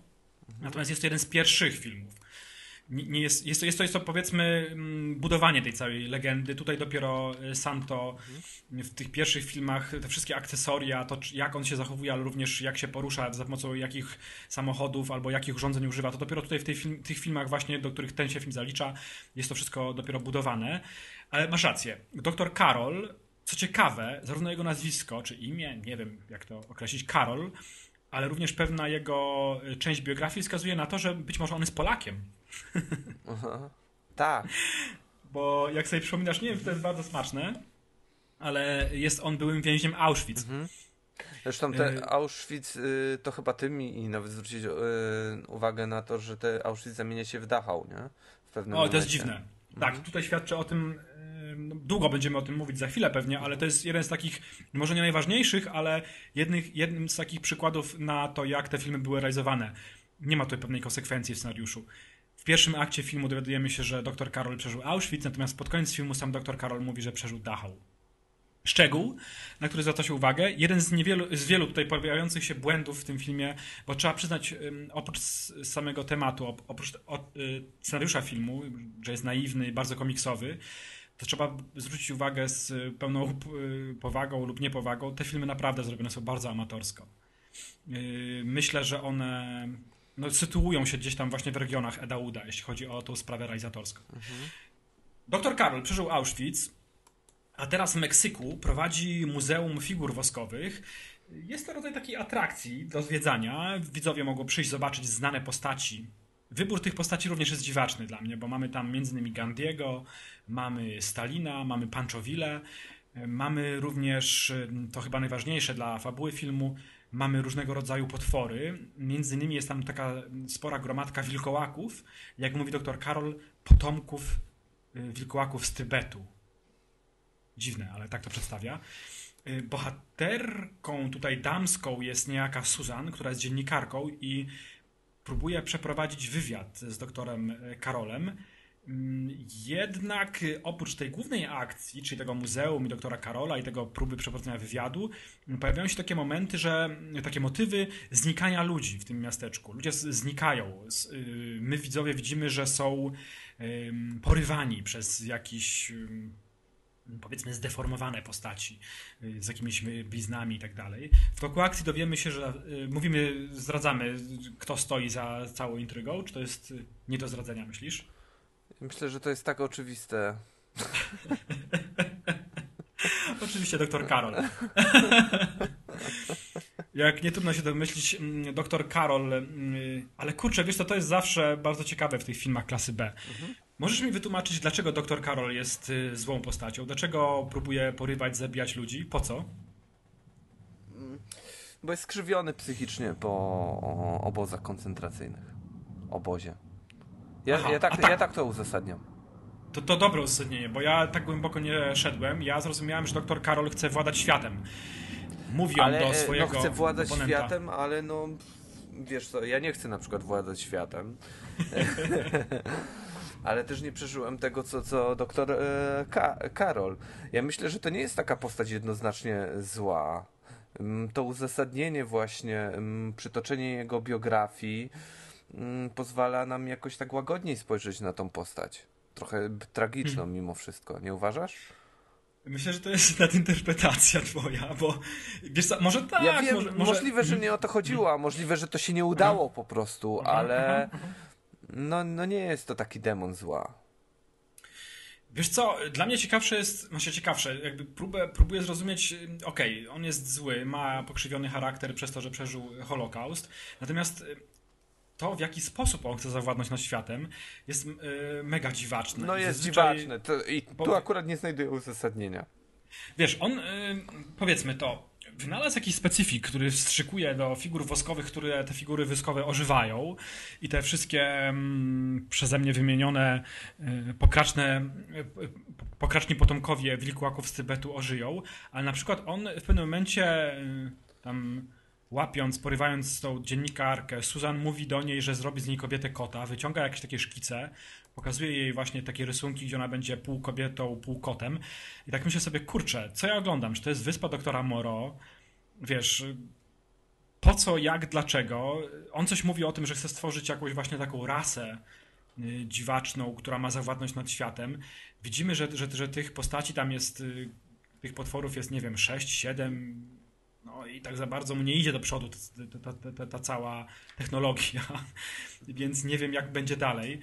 Natomiast jest to jeden z pierwszych filmów. Nie jest, jest, to, jest, to, jest to powiedzmy mm, budowanie tej całej legendy. Tutaj dopiero y, Santo w tych pierwszych filmach, te wszystkie akcesoria, to jak on się zachowuje, ale również jak się porusza, za pomocą jakich samochodów albo jakich urządzeń używa, to dopiero tutaj w film, tych filmach właśnie, do których ten się film zalicza, jest to wszystko dopiero budowane. Ale masz rację. Doktor Karol, co ciekawe, zarówno jego nazwisko, czy imię, nie wiem jak to określić, Karol, ale również pewna jego y, część biografii wskazuje na to, że być może on jest Polakiem. *laughs* Aha. Tak. Bo jak sobie przypominasz, nie wiem, to jest bardzo smaczne, ale jest on byłym więźniem Auschwitz. Zresztą te Y- Auschwitz, y, to chyba ty mi nawet zwrócić uwagę na to, że te Auschwitz zamienia się w Dachau, nie? W pewnym O, to jest momencie. dziwne. Tak, tutaj świadczy o tym, długo będziemy o tym mówić za chwilę pewnie, ale to jest jeden z takich, może nie najważniejszych, ale jednych, jednym z takich przykładów na to, jak te filmy były realizowane. Nie ma tutaj pewnej konsekwencji w scenariuszu. W pierwszym akcie filmu dowiadujemy się, że dr Karol przeżył Auschwitz, natomiast pod koniec filmu sam dr Karol mówi, że przeżył Dachau. Szczegół, na który zwraca się uwagę, jeden z, niewielu, z wielu tutaj pojawiających się błędów w tym filmie, bo trzeba przyznać, oprócz samego tematu, op- oprócz y, scenariusza filmu, że jest naiwny bardzo komiksowy, to trzeba zwrócić uwagę z y, pełną y, powagą lub niepowagą. Te filmy naprawdę zrobione są bardzo amatorsko. Yy, Myślę, że one no, sytuują się gdzieś tam właśnie w regionach Eda Uda, jeśli chodzi o tą sprawę realizatorską. Doktor Karol przeżył Auschwitz, a teraz w Meksyku prowadzi Muzeum Figur Woskowych. Jest to rodzaj takiej atrakcji do zwiedzania. Widzowie mogą przyjść zobaczyć znane postaci. Wybór tych postaci również jest dziwaczny dla mnie, bo mamy tam m.in. Gandiego, mamy Stalina, mamy Panczowile, mamy również, to chyba najważniejsze dla fabuły filmu, mamy różnego rodzaju potwory. Między innymi jest tam taka spora gromadka wilkołaków, jak mówi doktor Karol, potomków y, wilkołaków z Tybetu. Dziwne, ale tak to przedstawia. Y, Bohaterką tutaj damską jest niejaka Susan, która jest dziennikarką i próbuje przeprowadzić wywiad z doktorem y, Karolem. Mm, Jednak y, oprócz tej głównej akcji, czyli tego muzeum i doktora Karola i tego próby przeprowadzenia wywiadu, m, pojawiają się takie momenty, że y, takie motywy znikania ludzi w tym miasteczku. Ludzie znikają. Y, My widzowie widzimy, że są porywani przez jakiś powiedzmy zdeformowane postaci y, z jakimiś bliznami i tak dalej. W toku akcji dowiemy się, że y, mówimy, zdradzamy, kto stoi za całą intrygą. Czy to jest y, nie do zdradzenia, myślisz? Myślę, że to jest tak oczywiste. *laughs* Oczywiście doktor Karol. *laughs* Jak nie trudno się domyślić, mm, doktor Karol, mm, ale kurczę, wiesz co, to jest zawsze bardzo ciekawe w tych filmach klasy B. Możesz mi wytłumaczyć, dlaczego doktor Karol jest y, złą postacią? Dlaczego próbuje porywać, zabijać ludzi? Po co? Bo jest skrzywiony psychicznie po obozach koncentracyjnych. Obozie. Ja, Aha, ja, tak, tak. ja tak to uzasadniam. To, to dobre uzasadnienie, bo ja tak głęboko nie szedłem. Ja zrozumiałem, że doktor Karol chce władać światem. Mówi on do swojego no, chcę władać oponenta. światem, ale no wiesz co, ja nie chcę na przykład władać światem. *laughs* ale też nie przeżyłem tego, co, co doktor e, Ka Karol. Ja myślę, że to nie jest taka postać jednoznacznie zła. Mm, To uzasadnienie właśnie, mm, przytoczenie jego biografii mm, pozwala nam jakoś tak łagodniej spojrzeć na tą postać. Trochę tragiczną Hmm. mimo wszystko, nie uważasz? Myślę, że to jest nadinterpretacja twoja, bo wiesz co, może tak, ja wiem, może, może... możliwe, że nie o to chodziło, a możliwe, że to się nie udało po prostu, ale no, no nie jest to taki demon zła. Wiesz co, dla mnie ciekawsze jest, znaczy ciekawsze, jakby próbę, próbuję zrozumieć, y, okej, on jest zły, ma pokrzywiony charakter przez to, że przeżył Holokaust, natomiast y, to, w jaki sposób on chce zawładnąć nad światem, jest y, mega dziwaczne. No jest zazwyczaj- dziwaczne to, i tu Powie- akurat nie znajduję uzasadnienia. Wiesz, on, y, powiedzmy to, wynalazł jakiś specyfik, który wstrzykuje do figur woskowych, które te figury woskowe ożywają i te wszystkie mm, przeze mnie wymienione y, pokraczne, y, pokraczni potomkowie wilkołaków z Tybetu ożyją, ale na przykład on w pewnym momencie y, tam łapiąc, porywając tą dziennikarkę, Susan mówi do niej, że zrobi z niej kobietę kota, wyciąga jakieś takie szkice, pokazuje jej właśnie takie rysunki, gdzie ona będzie pół kobietą, pół kotem. I tak myślę sobie, kurczę, co ja oglądam? Czy to jest wyspa doktora Moro? Wiesz, po co jak, dlaczego. On coś mówi o tym, że chce stworzyć jakąś właśnie taką rasę y, dziwaczną, która ma zawładnąć nad światem. Widzimy, że, że, że tych postaci tam jest, y, tych potworów jest, nie wiem, 6, 7, no i tak za bardzo mu nie idzie do przodu ta, ta, ta, ta cała technologia, *laughs* więc nie wiem, jak będzie dalej.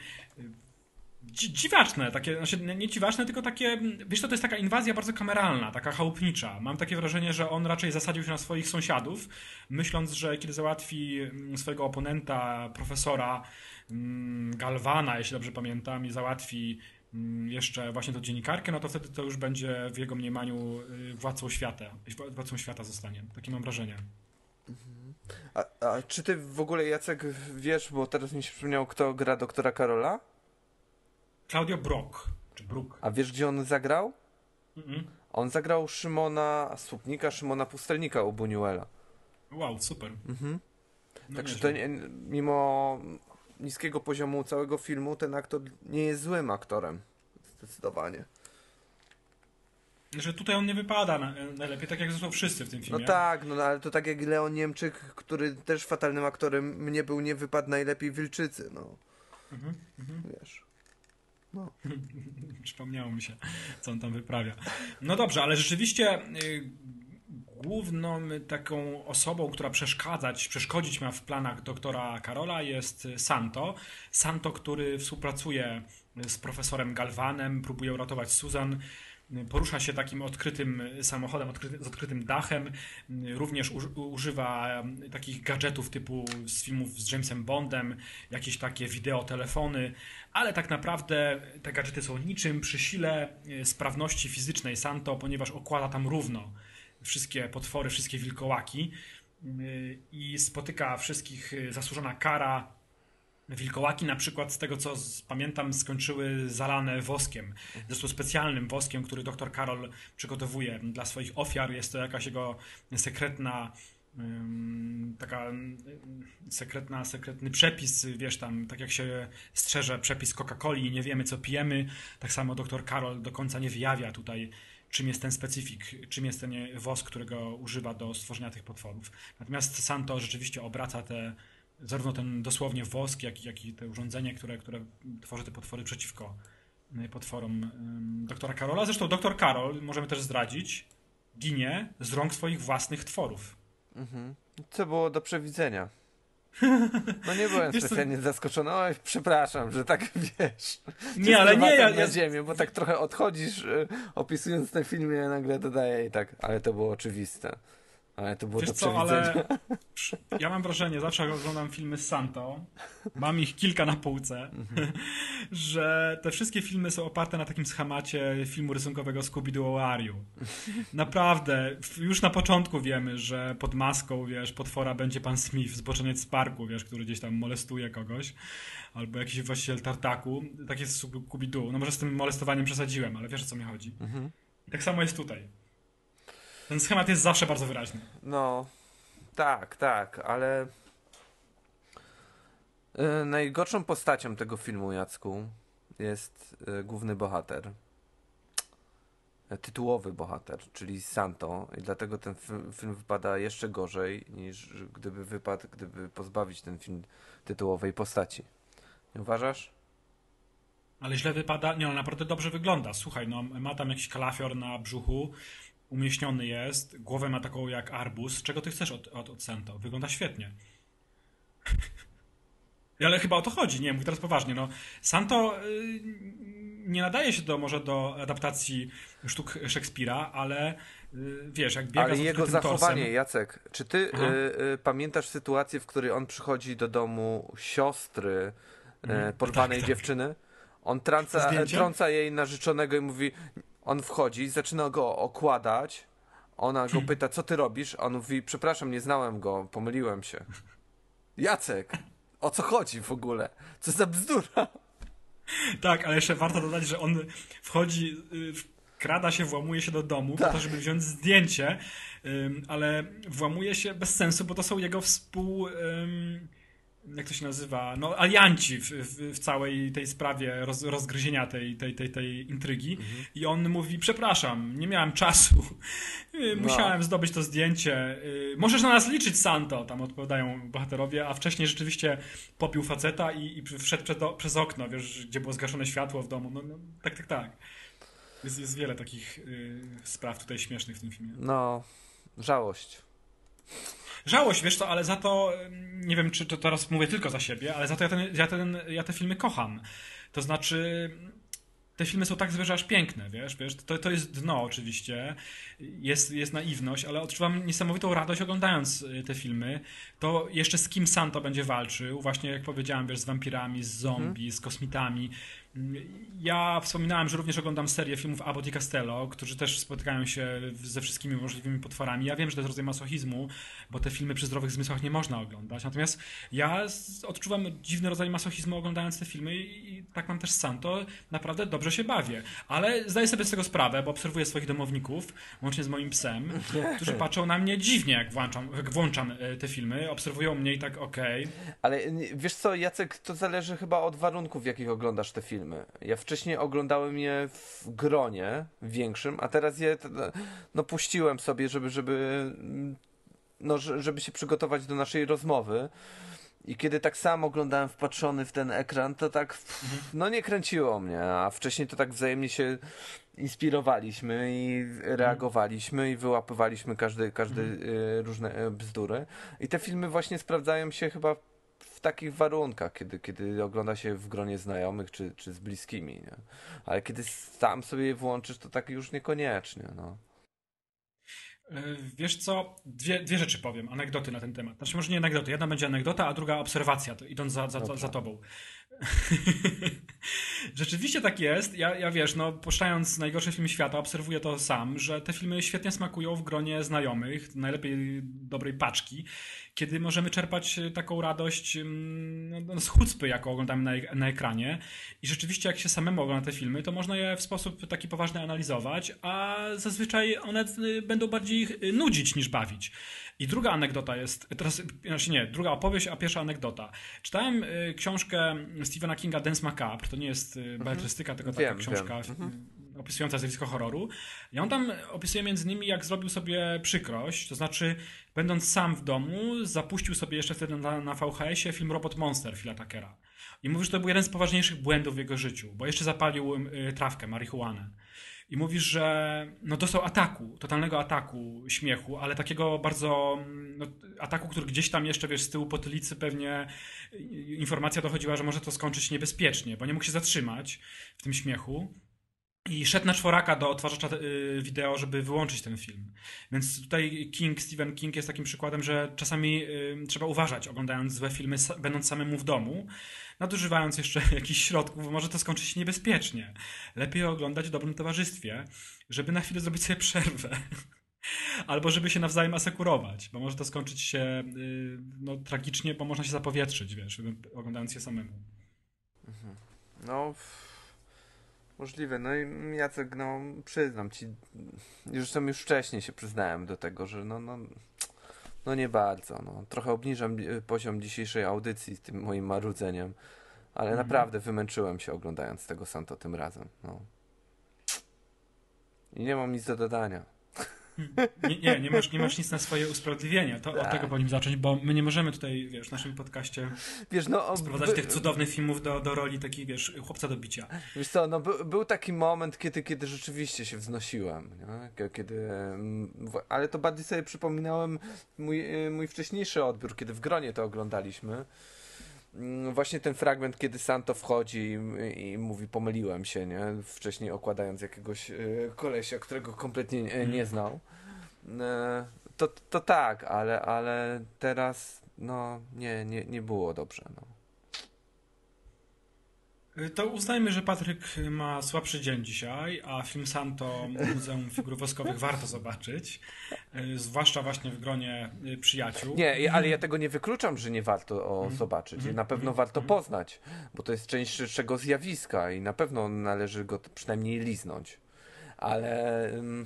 Dzi- Dziwaczne, takie, znaczy nie dziwaczne, tylko takie, wiesz to, to jest taka inwazja bardzo kameralna, taka chałupnicza. Mam takie wrażenie, że on raczej zasadził się na swoich sąsiadów, myśląc, że kiedy załatwi mm, swojego oponenta, profesora mm, Galvana, jeśli dobrze pamiętam, i załatwi mm, jeszcze właśnie tą dziennikarkę, no to wtedy to już będzie w jego mniemaniu y, władcą świata, władcą świata zostanie. Takie mam wrażenie. A, a czy ty w ogóle, Jacek, wiesz, bo teraz mi się przypomniał, kto gra doktora Karola? Claudio Brock, czy Brook. A wiesz, gdzie on zagrał? Mhm. On zagrał Szymona Słupnika, Szymona Pustelnika u Buñuela. Wow, super. Mhm. No Także to nie, mimo niskiego poziomu całego filmu, ten aktor nie jest złym aktorem. Zdecydowanie. Że tutaj on nie wypada na, najlepiej, tak jak zresztą wszyscy w tym No filmie. tak, no ale to tak jak Leon Niemczyk, który też fatalnym aktorem mnie był, nie wypadł najlepiej Wilczycy, no. Mhm, mhm. Wiesz. *laughs* Przypomniało mi się, co on tam wyprawia. No dobrze, ale rzeczywiście y, główną taką osobą, która przeszkadzać, przeszkodzić ma w planach doktora Karola jest Santo. Santo, który współpracuje z profesorem Galvanem, próbuje uratować Susan. Porusza się takim odkrytym samochodem, odkryty, z odkrytym dachem. Również uż, używa takich gadżetów typu z filmów z Jamesem Bondem, jakieś takie wideotelefony, ale tak naprawdę te gadżety są niczym przy sile e, sprawności fizycznej Santo, ponieważ okłada tam równo wszystkie potwory, wszystkie wilkołaki y, i spotyka wszystkich y, zasłużona kara. Wilkołaki na przykład, z tego co pamiętam, skończyły zalane woskiem. Zresztą specjalnym woskiem, który dr Karol przygotowuje dla swoich ofiar. Jest to jakaś jego sekretna taka sekretna, sekretny przepis, wiesz tam, tak jak się strzeże przepis Coca-Coli i nie wiemy co pijemy, tak samo dr Karol do końca nie wyjawia tutaj czym jest ten specyfik, czym jest ten wosk, którego używa do stworzenia tych potworów. Natomiast Santo rzeczywiście obraca te, zarówno ten dosłownie wosk, jak, jak i te urządzenie, które, które tworzy te potwory przeciwko y, potworom doktora Karola. Zresztą doktor Karol, możemy też zdradzić, ginie z rąk swoich własnych tworów. Mhm. Co było do przewidzenia. No nie byłem *laughs* Wiesz co- specjalnie zaskoczony. Oj, przepraszam, że tak *laughs* wiesz. Nie, ale nie, ja, na ziemię, bo tak trochę odchodzisz, y, opisując ten film, ja nagle dodaję i tak, ale to było oczywiste. Ale to było Wiesz do co, ale *laughs* ja mam wrażenie, zawsze jak oglądam filmy z Santo, mam ich kilka na półce, *laughs* że te wszystkie filmy są oparte na takim schemacie filmu rysunkowego Scooby-Doo Are You. Naprawdę, już na początku wiemy, że pod maską, wiesz, potwora będzie pan Smith, zboczeniec z parku, wiesz, który gdzieś tam molestuje kogoś, albo jakiś właściciel tartaku. Tak jest Scooby-Doo. No może z tym molestowaniem przesadziłem, ale wiesz o co mi chodzi. Mhm. Tak samo jest tutaj. Ten schemat jest zawsze bardzo wyraźny. No, tak, tak, ale y, najgorszą postacią tego filmu, Jacku, jest y, główny bohater. Y, Tytułowy bohater, czyli Santo, i dlatego ten film, film wypada jeszcze gorzej niż gdyby wypadł, gdyby pozbawić ten film tytułowej postaci. Nie uważasz? Ale źle wypada. Nie, on naprawdę dobrze wygląda. Słuchaj, no, ma tam jakiś kalafior na brzuchu, umieśniony jest, głowę ma taką jak arbus. Czego ty chcesz od, od, od Sento? Wygląda świetnie. *laughs* Ale chyba o to chodzi, nie, mówię teraz poważnie. No, Santo y, nie nadaje się do, może do adaptacji sztuk Szekspira, ale y, wiesz, jak biega Ale jego zachowanie, torsem, Jacek, czy ty Aha. y, y, pamiętasz sytuację, w której on przychodzi do domu siostry y, Mhm. porwanej Tak, tak. dziewczyny? On trąca, Zdjęcie? trąca jej narzeczonego i mówi, on wchodzi, zaczyna go okładać, ona go *clears throat* pyta, co ty robisz? A on mówi, przepraszam, nie znałem go, pomyliłem się. *laughs* Jacek, o co chodzi w ogóle? Co za bzdura? *laughs* Tak, ale jeszcze warto dodać, że on wchodzi, y, krada się, włamuje się do domu po Tak. to, żeby wziąć zdjęcie, ale włamuje się bez sensu, bo to są jego współ... ym, jak to się nazywa, no alianci w, w, w całej tej sprawie roz, rozgryzienia tej, tej, tej, tej intrygi Mhm. i on mówi, przepraszam, nie miałem czasu, *laughs* Y, No. musiałem zdobyć to zdjęcie, Y, możesz na nas liczyć Santo, tam odpowiadają bohaterowie, a wcześniej rzeczywiście popił faceta i, i wszedł przed, o- przez okno, wiesz, gdzie było zgaszone światło w domu, no, no tak, tak, tak. Jest, jest wiele takich y, spraw tutaj śmiesznych w tym filmie. No, żałość. Żałość, wiesz co, ale za to, nie wiem czy to teraz mówię tylko za siebie, ale za to ja, ten, ja, ten, ja te filmy kocham. To znaczy, te filmy są tak złe, że aż piękne, wiesz, wiesz, to, to jest dno oczywiście, jest, jest naiwność, ale odczuwam niesamowitą radość oglądając y, te filmy. To jeszcze z kim Santo będzie walczył, właśnie jak powiedziałem, wiesz, z wampirami, z zombie, z kosmitami. Mm, Ja wspominałem, że również oglądam serię filmów Abbott i Costello, którzy też spotykają się ze wszystkimi możliwymi potworami. Ja wiem, że to jest rodzaj masochizmu, bo te filmy przy zdrowych zmysłach nie można oglądać. Natomiast ja odczuwam dziwny rodzaj masochizmu oglądając te filmy i, tak mam też Santo. Naprawdę dobrze się bawię. Ale zdaję sobie z tego sprawę, bo obserwuję swoich domowników, łącznie z moim psem, którzy patrzą na mnie dziwnie, jak włączam, jak włączam e, te filmy. Obserwują mnie i tak okej. Ale nie- wiesz co, Jacek, to zależy chyba od warunków, w jakich oglądasz te filmy. Ja wcześniej oglądałem je w gronie większym, a teraz je no, puściłem sobie, żeby, żeby, mm, no, że- żeby się przygotować do naszej rozmowy. I kiedy tak samo oglądałem wpatrzony w ten ekran, to tak, pff, no nie kręciło mnie, a wcześniej to tak wzajemnie się inspirowaliśmy i reagowaliśmy i wyłapywaliśmy każdy, każdy y, różne y, bzdury. I te filmy właśnie sprawdzają się chyba w takich warunkach, kiedy, kiedy ogląda się w gronie znajomych czy, czy z bliskimi, nie? Ale kiedy sam sobie je włączysz, to tak już niekoniecznie, no. E, Wiesz co, dwie, dwie rzeczy powiem, anegdoty na ten temat. Znaczy może nie anegdoty, jedna będzie anegdota, a druga obserwacja, idąc za, za, za, tobą. *laughs* Rzeczywiście tak jest. Ja, ja wiesz, no puszczając najgorszy film świata, obserwuję to sam, że te filmy świetnie smakują w gronie znajomych, najlepiej dobrej paczki, kiedy możemy czerpać e, taką radość mm, no, z chucpy, jaką oglądamy na, na ekranie. I rzeczywiście jak się samemu ogląda te filmy, to można je w sposób taki poważny analizować, a zazwyczaj one y, będą bardziej y, nudzić niż bawić. I druga anegdota jest, teraz, znaczy nie, druga opowieść, a pierwsza anegdota. Czytałem y, książkę Stephena Kinga Dance Macabre, to nie jest y, beletrystyka, tylko taka Wiem, książka wiem. y, opisująca zjawisko horroru. I on tam opisuje między innymi, jak zrobił sobie przykrość, to znaczy, będąc sam w domu, zapuścił sobie jeszcze wtedy na, na VHS-ie film Robot Monster Phila Tuckera. I mówi, że to był jeden z poważniejszych błędów w jego życiu, bo jeszcze zapalił y, trawkę, marihuanę. I mówisz, że no dostał ataku, totalnego ataku śmiechu, ale takiego bardzo no, ataku, który gdzieś tam jeszcze, wiesz, z tyłu potylicy pewnie y, informacja dochodziła, że może to skończyć niebezpiecznie, bo nie mógł się zatrzymać w tym śmiechu. I szedł na czworaka do odtwarzacza y, wideo, żeby wyłączyć ten film. Więc tutaj King, Stephen King jest takim przykładem, że czasami trzeba uważać, oglądając złe filmy, będąc samemu w domu, nadużywając jeszcze *laughs* jakichś środków, bo może to skończyć się niebezpiecznie. Lepiej oglądać w dobrym towarzystwie, żeby na chwilę zrobić sobie przerwę. *laughs* Albo żeby się nawzajem asekurować, bo może to skończyć się y, no, tragicznie, bo można się zapowietrzyć, wiesz, oglądając je samemu. No, f- możliwe. No i Jacek, no przyznam ci, już tam już wcześniej się przyznałem do tego, że no, no, no nie bardzo. No. Trochę obniżam e, poziom dzisiejszej audycji z tym moim marudzeniem, ale naprawdę wymęczyłem się oglądając tego Santo tym razem. No. I nie mam nic do dodania. Nie, nie, nie masz, nie masz nic na swoje usprawiedliwienie. To od Tak. tego powinniśmy zacząć, bo my nie możemy tutaj, wiesz, w naszym podcaście Wiesz, no, sprowadzać tych cudownych filmów do, do roli takich, wiesz, chłopca do bicia. Wiesz co, no by, był taki moment, kiedy, kiedy rzeczywiście się wznosiłem, nie? Kiedy, mm, ale to bardziej sobie przypominałem mój, y, mój wcześniejszy odbiór, kiedy w gronie to oglądaliśmy. Mm, Właśnie ten fragment, kiedy Santo wchodzi i, i mówi pomyliłem się, nie? Wcześniej okładając jakiegoś y, kolesia, którego kompletnie nie, nie znał. E, To, to tak, ale, ale teraz no nie, nie, nie było dobrze. No. To uznajmy, że Patryk ma słabszy dzień dzisiaj, a film Santo Muzeum Figur Woskowych warto zobaczyć, y, zwłaszcza właśnie w gronie y, przyjaciół. Nie, ale ja tego nie wykluczam, że nie warto o, zobaczyć. Na pewno warto poznać, bo to jest część szerszego zjawiska i na pewno należy go przynajmniej liznąć. Ale, ym,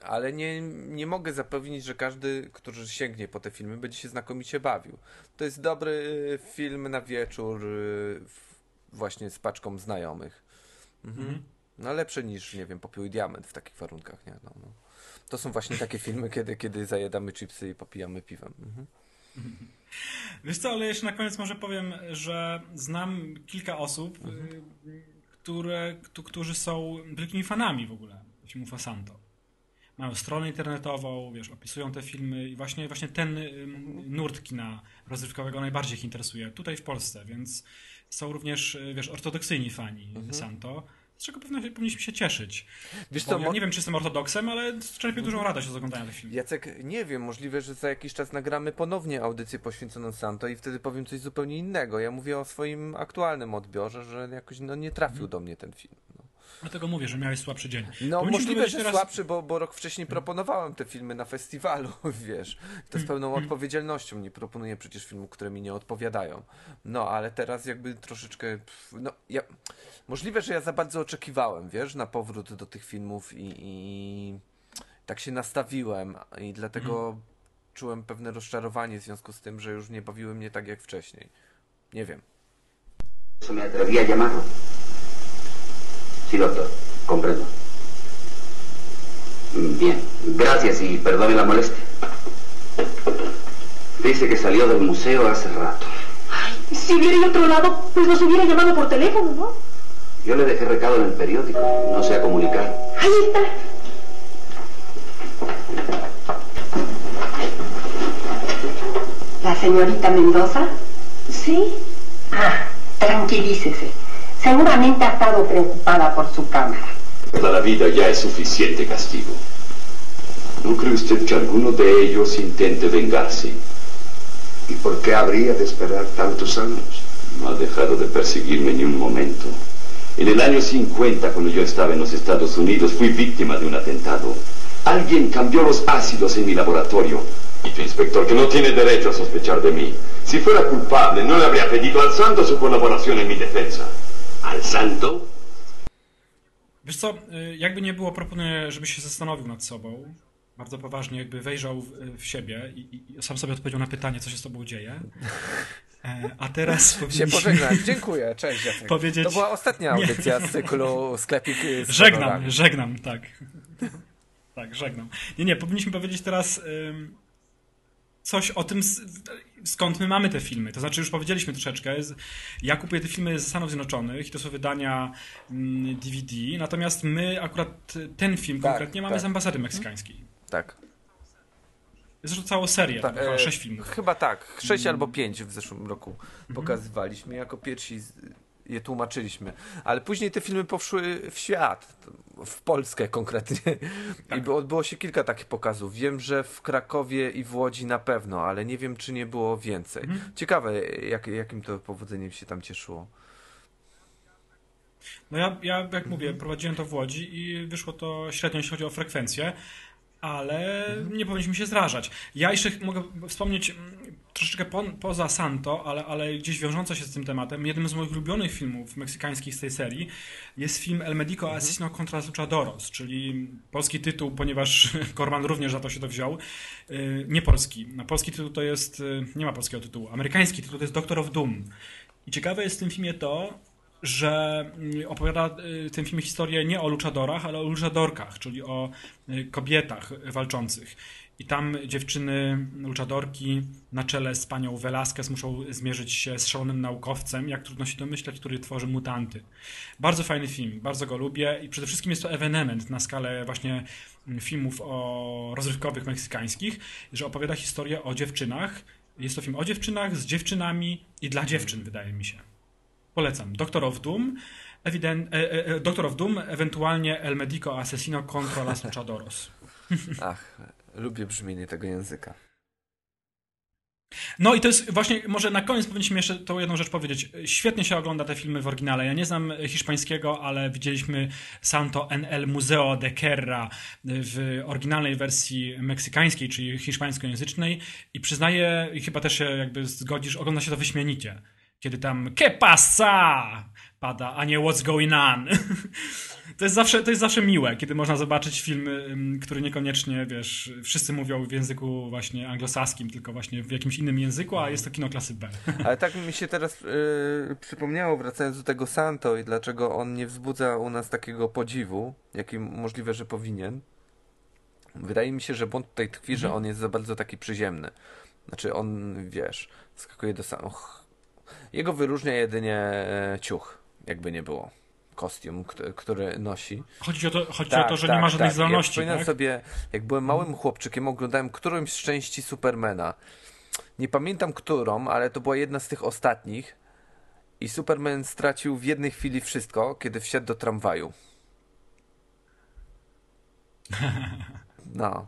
ale nie, nie mogę zapewnić, że każdy, który sięgnie po te filmy, będzie się znakomicie bawił. To jest dobry film na wieczór, y, właśnie z paczką znajomych. Mhm. No lepsze niż, nie wiem, Popiół i Diament w takich warunkach, nie? No, no. To są właśnie takie *laughs* filmy, kiedy, kiedy zajedamy chipsy i popijamy piwem. Mhm. *laughs* Wiesz co, ale jeszcze na koniec może powiem, że znam kilka osób, mhm. które, którzy są wielkimi fanami w ogóle filmów Asanto. Mają stronę internetową, wiesz, opisują te filmy i właśnie, właśnie ten nurt kina rozrywkowego najbardziej ich interesuje. Tutaj w Polsce, więc są również, wiesz, ortodoksyjni fani mhm. Santo z czego pewnie powinniśmy się cieszyć. Wiesz co, ja nie wiem, czy jestem ortodoksem, ale czerpię dużą radość od oglądania tych filmów. Jacek, nie wiem, możliwe, że za jakiś czas nagramy ponownie audycję poświęconą Santo i wtedy powiem coś zupełnie innego. Ja mówię o swoim aktualnym odbiorze, że jakoś no, nie trafił hmm. do mnie ten film. No. Dlatego mówię, że miałeś słabszy dzień. No możliwe, że teraz... słabszy, bo, bo rok wcześniej proponowałem te filmy na festiwalu, *laughs* wiesz. To z pełną mm. odpowiedzialnością nie proponuję przecież filmów, które mi nie odpowiadają. No, ale teraz jakby troszeczkę... No, ja... Możliwe, że ja za bardzo oczekiwałem, wiesz, na powrót do tych filmów i, i tak się nastawiłem i dlatego mm. czułem pewne rozczarowanie w związku z tym, że już nie bawiły mnie tak jak wcześniej. Nie wiem. Sí, doctor, comprendo. Bien, gracias y perdone la molestia. Dice que salió del museo hace rato. Ay, si hubiera ido a otro lado, pues nos hubiera llamado por teléfono, ¿no? Yo le dejé recado en el periódico, no se ha comunicado. Ahí está. ¿La señorita Mendoza? Sí. Ah, tranquilícese. Seguramente ha estado preocupada por su cámara. Toda la vida ya es suficiente castigo. ¿No cree usted que alguno de ellos intente vengarse? ¿Y por qué habría de esperar tantos años? No ha dejado de perseguirme ni un momento. En el año 50, cuando yo estaba en los Estados Unidos, fui víctima de un atentado. Alguien cambió los ácidos en mi laboratorio. Dicho inspector que no tiene derecho a sospechar de mí. Si fuera culpable, no le habría pedido al santo su colaboración en mi defensa. Al santo? Wiesz co, y, jakby nie było, proponuję, żebyś się zastanowił nad sobą, bardzo poważnie, jakby wejrzał w, w siebie i, i, sam sobie odpowiedział na pytanie, co się z tobą dzieje. E, a teraz *laughs* powinniśmy... Się pożegnać. *laughs* Dziękuję, cześć Jacek. Powiedzieć... To była ostatnia audycja nie. z cyklu *laughs* Sklepik z Żegnam, żegnam, tak. tak, żegnam. Nie, nie, powinniśmy powiedzieć teraz coś o tym, skąd my mamy te filmy. To znaczy, już powiedzieliśmy troszeczkę. Ja kupuję te filmy ze Stanów Zjednoczonych i to są wydania DVD, mm, natomiast my akurat ten film tak, konkretnie mamy tak. z ambasady meksykańskiej. Tak. Zresztą całą serię, tak, chyba e, sześć filmów. Chyba tak, sześć mm. albo pięć w zeszłym roku -hmm. pokazywaliśmy. Jako pierwsi je tłumaczyliśmy. Ale później te filmy poszły w świat, w Polskę konkretnie. Tak. I odbyło się kilka takich pokazów. Wiem, że w Krakowie i w Łodzi na pewno, ale nie wiem, czy nie było więcej. Mhm. Ciekawe, jak, jakim to powodzeniem się tam cieszyło. No ja, ja jak mhm. mówię, prowadziłem to w Łodzi i wyszło to średnio, jeśli chodzi o frekwencję ale mhm. nie powinniśmy się zrażać. Ja jeszcze mogę wspomnieć troszeczkę po, poza Santo, ale, ale gdzieś wiążąco się z tym tematem. Jednym z moich ulubionych filmów meksykańskich z tej serii jest film El Medico mhm. Asesino contra Luchadoros, czyli polski tytuł, ponieważ *laughs* Korman również za to się to wziął. Y, nie polski. Na polski tytuł to jest, y, nie ma polskiego tytułu. Amerykański tytuł to jest Doctor of Doom. I ciekawe jest w tym filmie to, że mm, opowiada y, w tym filmie historię nie o luchadorach, ale o luchadorkach, czyli o y, kobietach walczących. I tam dziewczyny luchadorki na czele z panią Velasquez muszą zmierzyć się z szalonym naukowcem, jak trudno się domyśleć, który tworzy mutanty. Bardzo fajny film, bardzo go lubię i przede wszystkim jest to ewenement na skalę właśnie filmów o rozrywkowych meksykańskich, że opowiada historię o dziewczynach. Jest to film o dziewczynach, z dziewczynami i dla dziewczyn, wydaje mi się. Polecam. Doctor of Doom, ewiden, e, e, e, of Doom, ewentualnie El Medico Asesino contra las Luchadoros. Ach, lubię brzmienie tego języka. No i to jest właśnie, może na koniec powinniśmy jeszcze tą jedną rzecz powiedzieć. Świetnie się ogląda te filmy w oryginale. Ja nie znam hiszpańskiego, ale widzieliśmy Santo en el Museo de Kerra w oryginalnej wersji meksykańskiej, czyli hiszpańskojęzycznej i przyznaję, i chyba też się jakby zgodzisz, ogląda się to wyśmienicie kiedy tam que pasa pada, a nie what's going on. *laughs* To jest, zawsze, to jest zawsze miłe, kiedy można zobaczyć film, który niekoniecznie, wiesz, wszyscy mówią w języku właśnie anglosaskim, tylko właśnie w jakimś innym języku, a jest to kino klasy B. *laughs* Ale tak mi się teraz yy, przypomniało, wracając do tego Santo i dlaczego on nie wzbudza u nas takiego podziwu, jaki możliwe, że powinien. Wydaje mi się, że błąd tutaj tkwi, że on jest za bardzo taki przyziemny. Znaczy on, wiesz, skakuje do sam... Jego wyróżnia jedynie e, ciuch, jakby nie było. Kostium, który, który nosi. Chodzi o to, chodzi o to że nie ma żadnej Ja zdolności, przypominam tak? sobie, jak byłem małym chłopczykiem, oglądałem którąś z części Supermana. Nie pamiętam którą, ale to była jedna z tych ostatnich. I Superman stracił w jednej chwili wszystko, kiedy wsiadł do tramwaju. *laughs* No.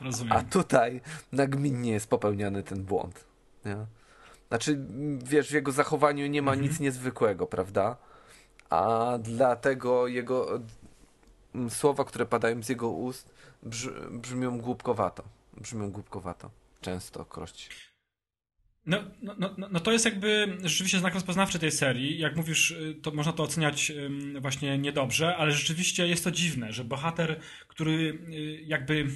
Rozumiem. A tutaj nagminnie jest popełniany ten błąd. Nie? Znaczy, wiesz, w jego zachowaniu nie ma nic niezwykłego, prawda? A dlatego jego słowa, które padają z jego ust, brz, brzmią głupkowato. Brzmią głupkowato. Często kroć. No, no, no, no to jest jakby rzeczywiście znak rozpoznawczy tej serii. Jak mówisz, y, to można to oceniać właśnie niedobrze, ale rzeczywiście jest to dziwne, że bohater, który y, jakby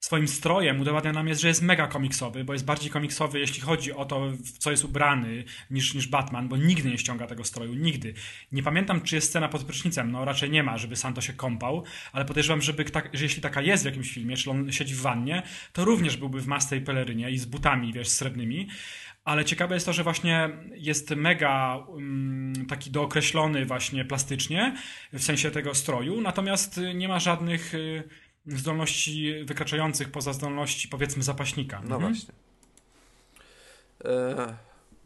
swoim strojem udowadnia nam jest, że jest mega komiksowy, bo jest bardziej komiksowy, jeśli chodzi o to, w co jest ubrany, niż, niż Batman, bo nigdy nie ściąga tego stroju, nigdy. Nie pamiętam, czy jest scena pod prysznicem, no raczej nie ma, żeby Santo się kąpał, ale podejrzewam, żeby tak, że jeśli taka jest w jakimś filmie, czy on siedzi w wannie, to również byłby w masce i pelerynie i z butami, wiesz, srebrnymi. Ale ciekawe jest to, że właśnie jest mega um, taki dookreślony właśnie plastycznie, w sensie tego stroju, natomiast nie ma żadnych y, zdolności wykraczających poza zdolności, powiedzmy, zapaśnika. No Mhm. właśnie. E,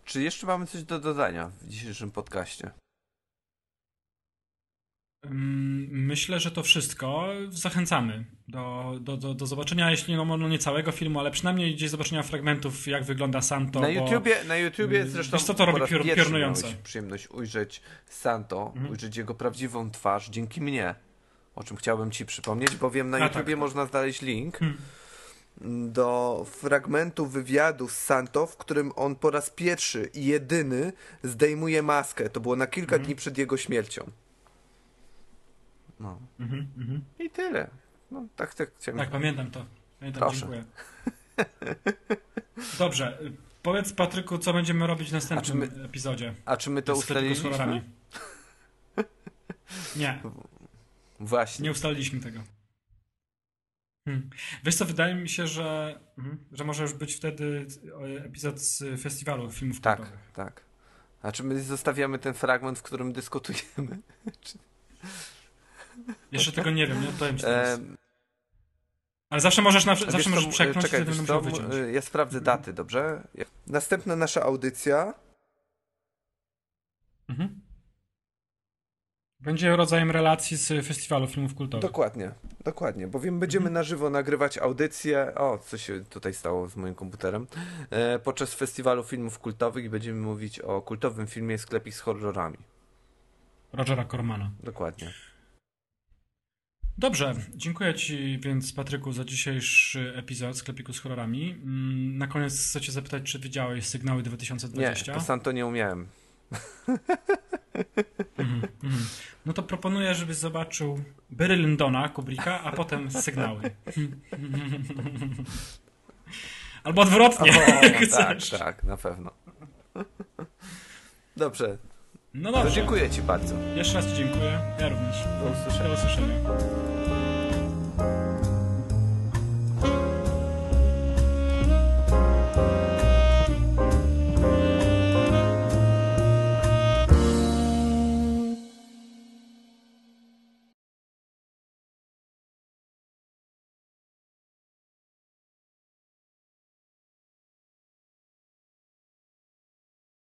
czy jeszcze mamy coś do dodania w dzisiejszym podcaście? Myślę, że to wszystko. Zachęcamy do, do, do, do zobaczenia, jeśli no, no nie całego filmu, ale przynajmniej gdzieś zobaczenia fragmentów, jak wygląda Santo. na, bo- YouTubie, na YouTubie Mm, zresztą wiesz co, to robi pierwszy piorunujące. przyjemność ujrzeć Santo, Mhm. ujrzeć jego prawdziwą twarz dzięki mnie, o czym chciałbym ci przypomnieć, bowiem na A, tak, YouTubie tak. można znaleźć link Hmm. do fragmentu wywiadu z Santo, w którym on po raz pierwszy i jedyny zdejmuje maskę. To było na kilka Mhm. dni przed jego śmiercią. No. Mhm, mhm. I tyle. No, tak, tak chciałem. Tak, pamiętam to. Pamiętam, Proszę. dziękuję. Dobrze, y, powiedz Patryku, co będziemy robić w następnym A czy epizodzie. A czy my to ustaliliśmy? *laughs* Nie, Właśnie. nie ustaliliśmy tego. Hmm. Wiesz co, wydaje mi się, że, mhm, że może już być wtedy y, epizod z festiwalu filmów Tak, kultowych. tak. A czy my zostawiamy ten fragment, w którym dyskutujemy? *laughs* Jeszcze tego nie wiem, nie odpowiem ci teraz. Ale zawsze możesz, na, zawsze możesz przeknąć czekaj, i wtedy wyciąć. y, ja sprawdzę daty, dobrze? Następna nasza audycja Mhm. Będzie rodzajem relacji z festiwalu filmów kultowych. Dokładnie, dokładnie, bowiem będziemy Mhm. na żywo nagrywać audycję. O, co się tutaj stało z moim komputerem? E, podczas festiwalu filmów kultowych i będziemy mówić o kultowym filmie Sklepik z horrorami. Rogera Cormana. Dokładnie. Dobrze, dziękuję Ci więc Patryku za dzisiejszy epizod Sklepiku z horrorami. Mm, Na koniec chcę Cię zapytać, czy widziałeś Sygnały Nie, 2020? to Santo nie umiałem. Mhm, mhm. No to proponuję, żebyś zobaczył Barry Lyndona, Kubricka, a potem Sygnały. Albo odwrotnie, O, tak, tak, na pewno. Dobrze, No to dobrze, dziękuję Ci bardzo. jeszcze raz Ci dziękuję. Ja również. Do usłyszenia. Do usłyszenia.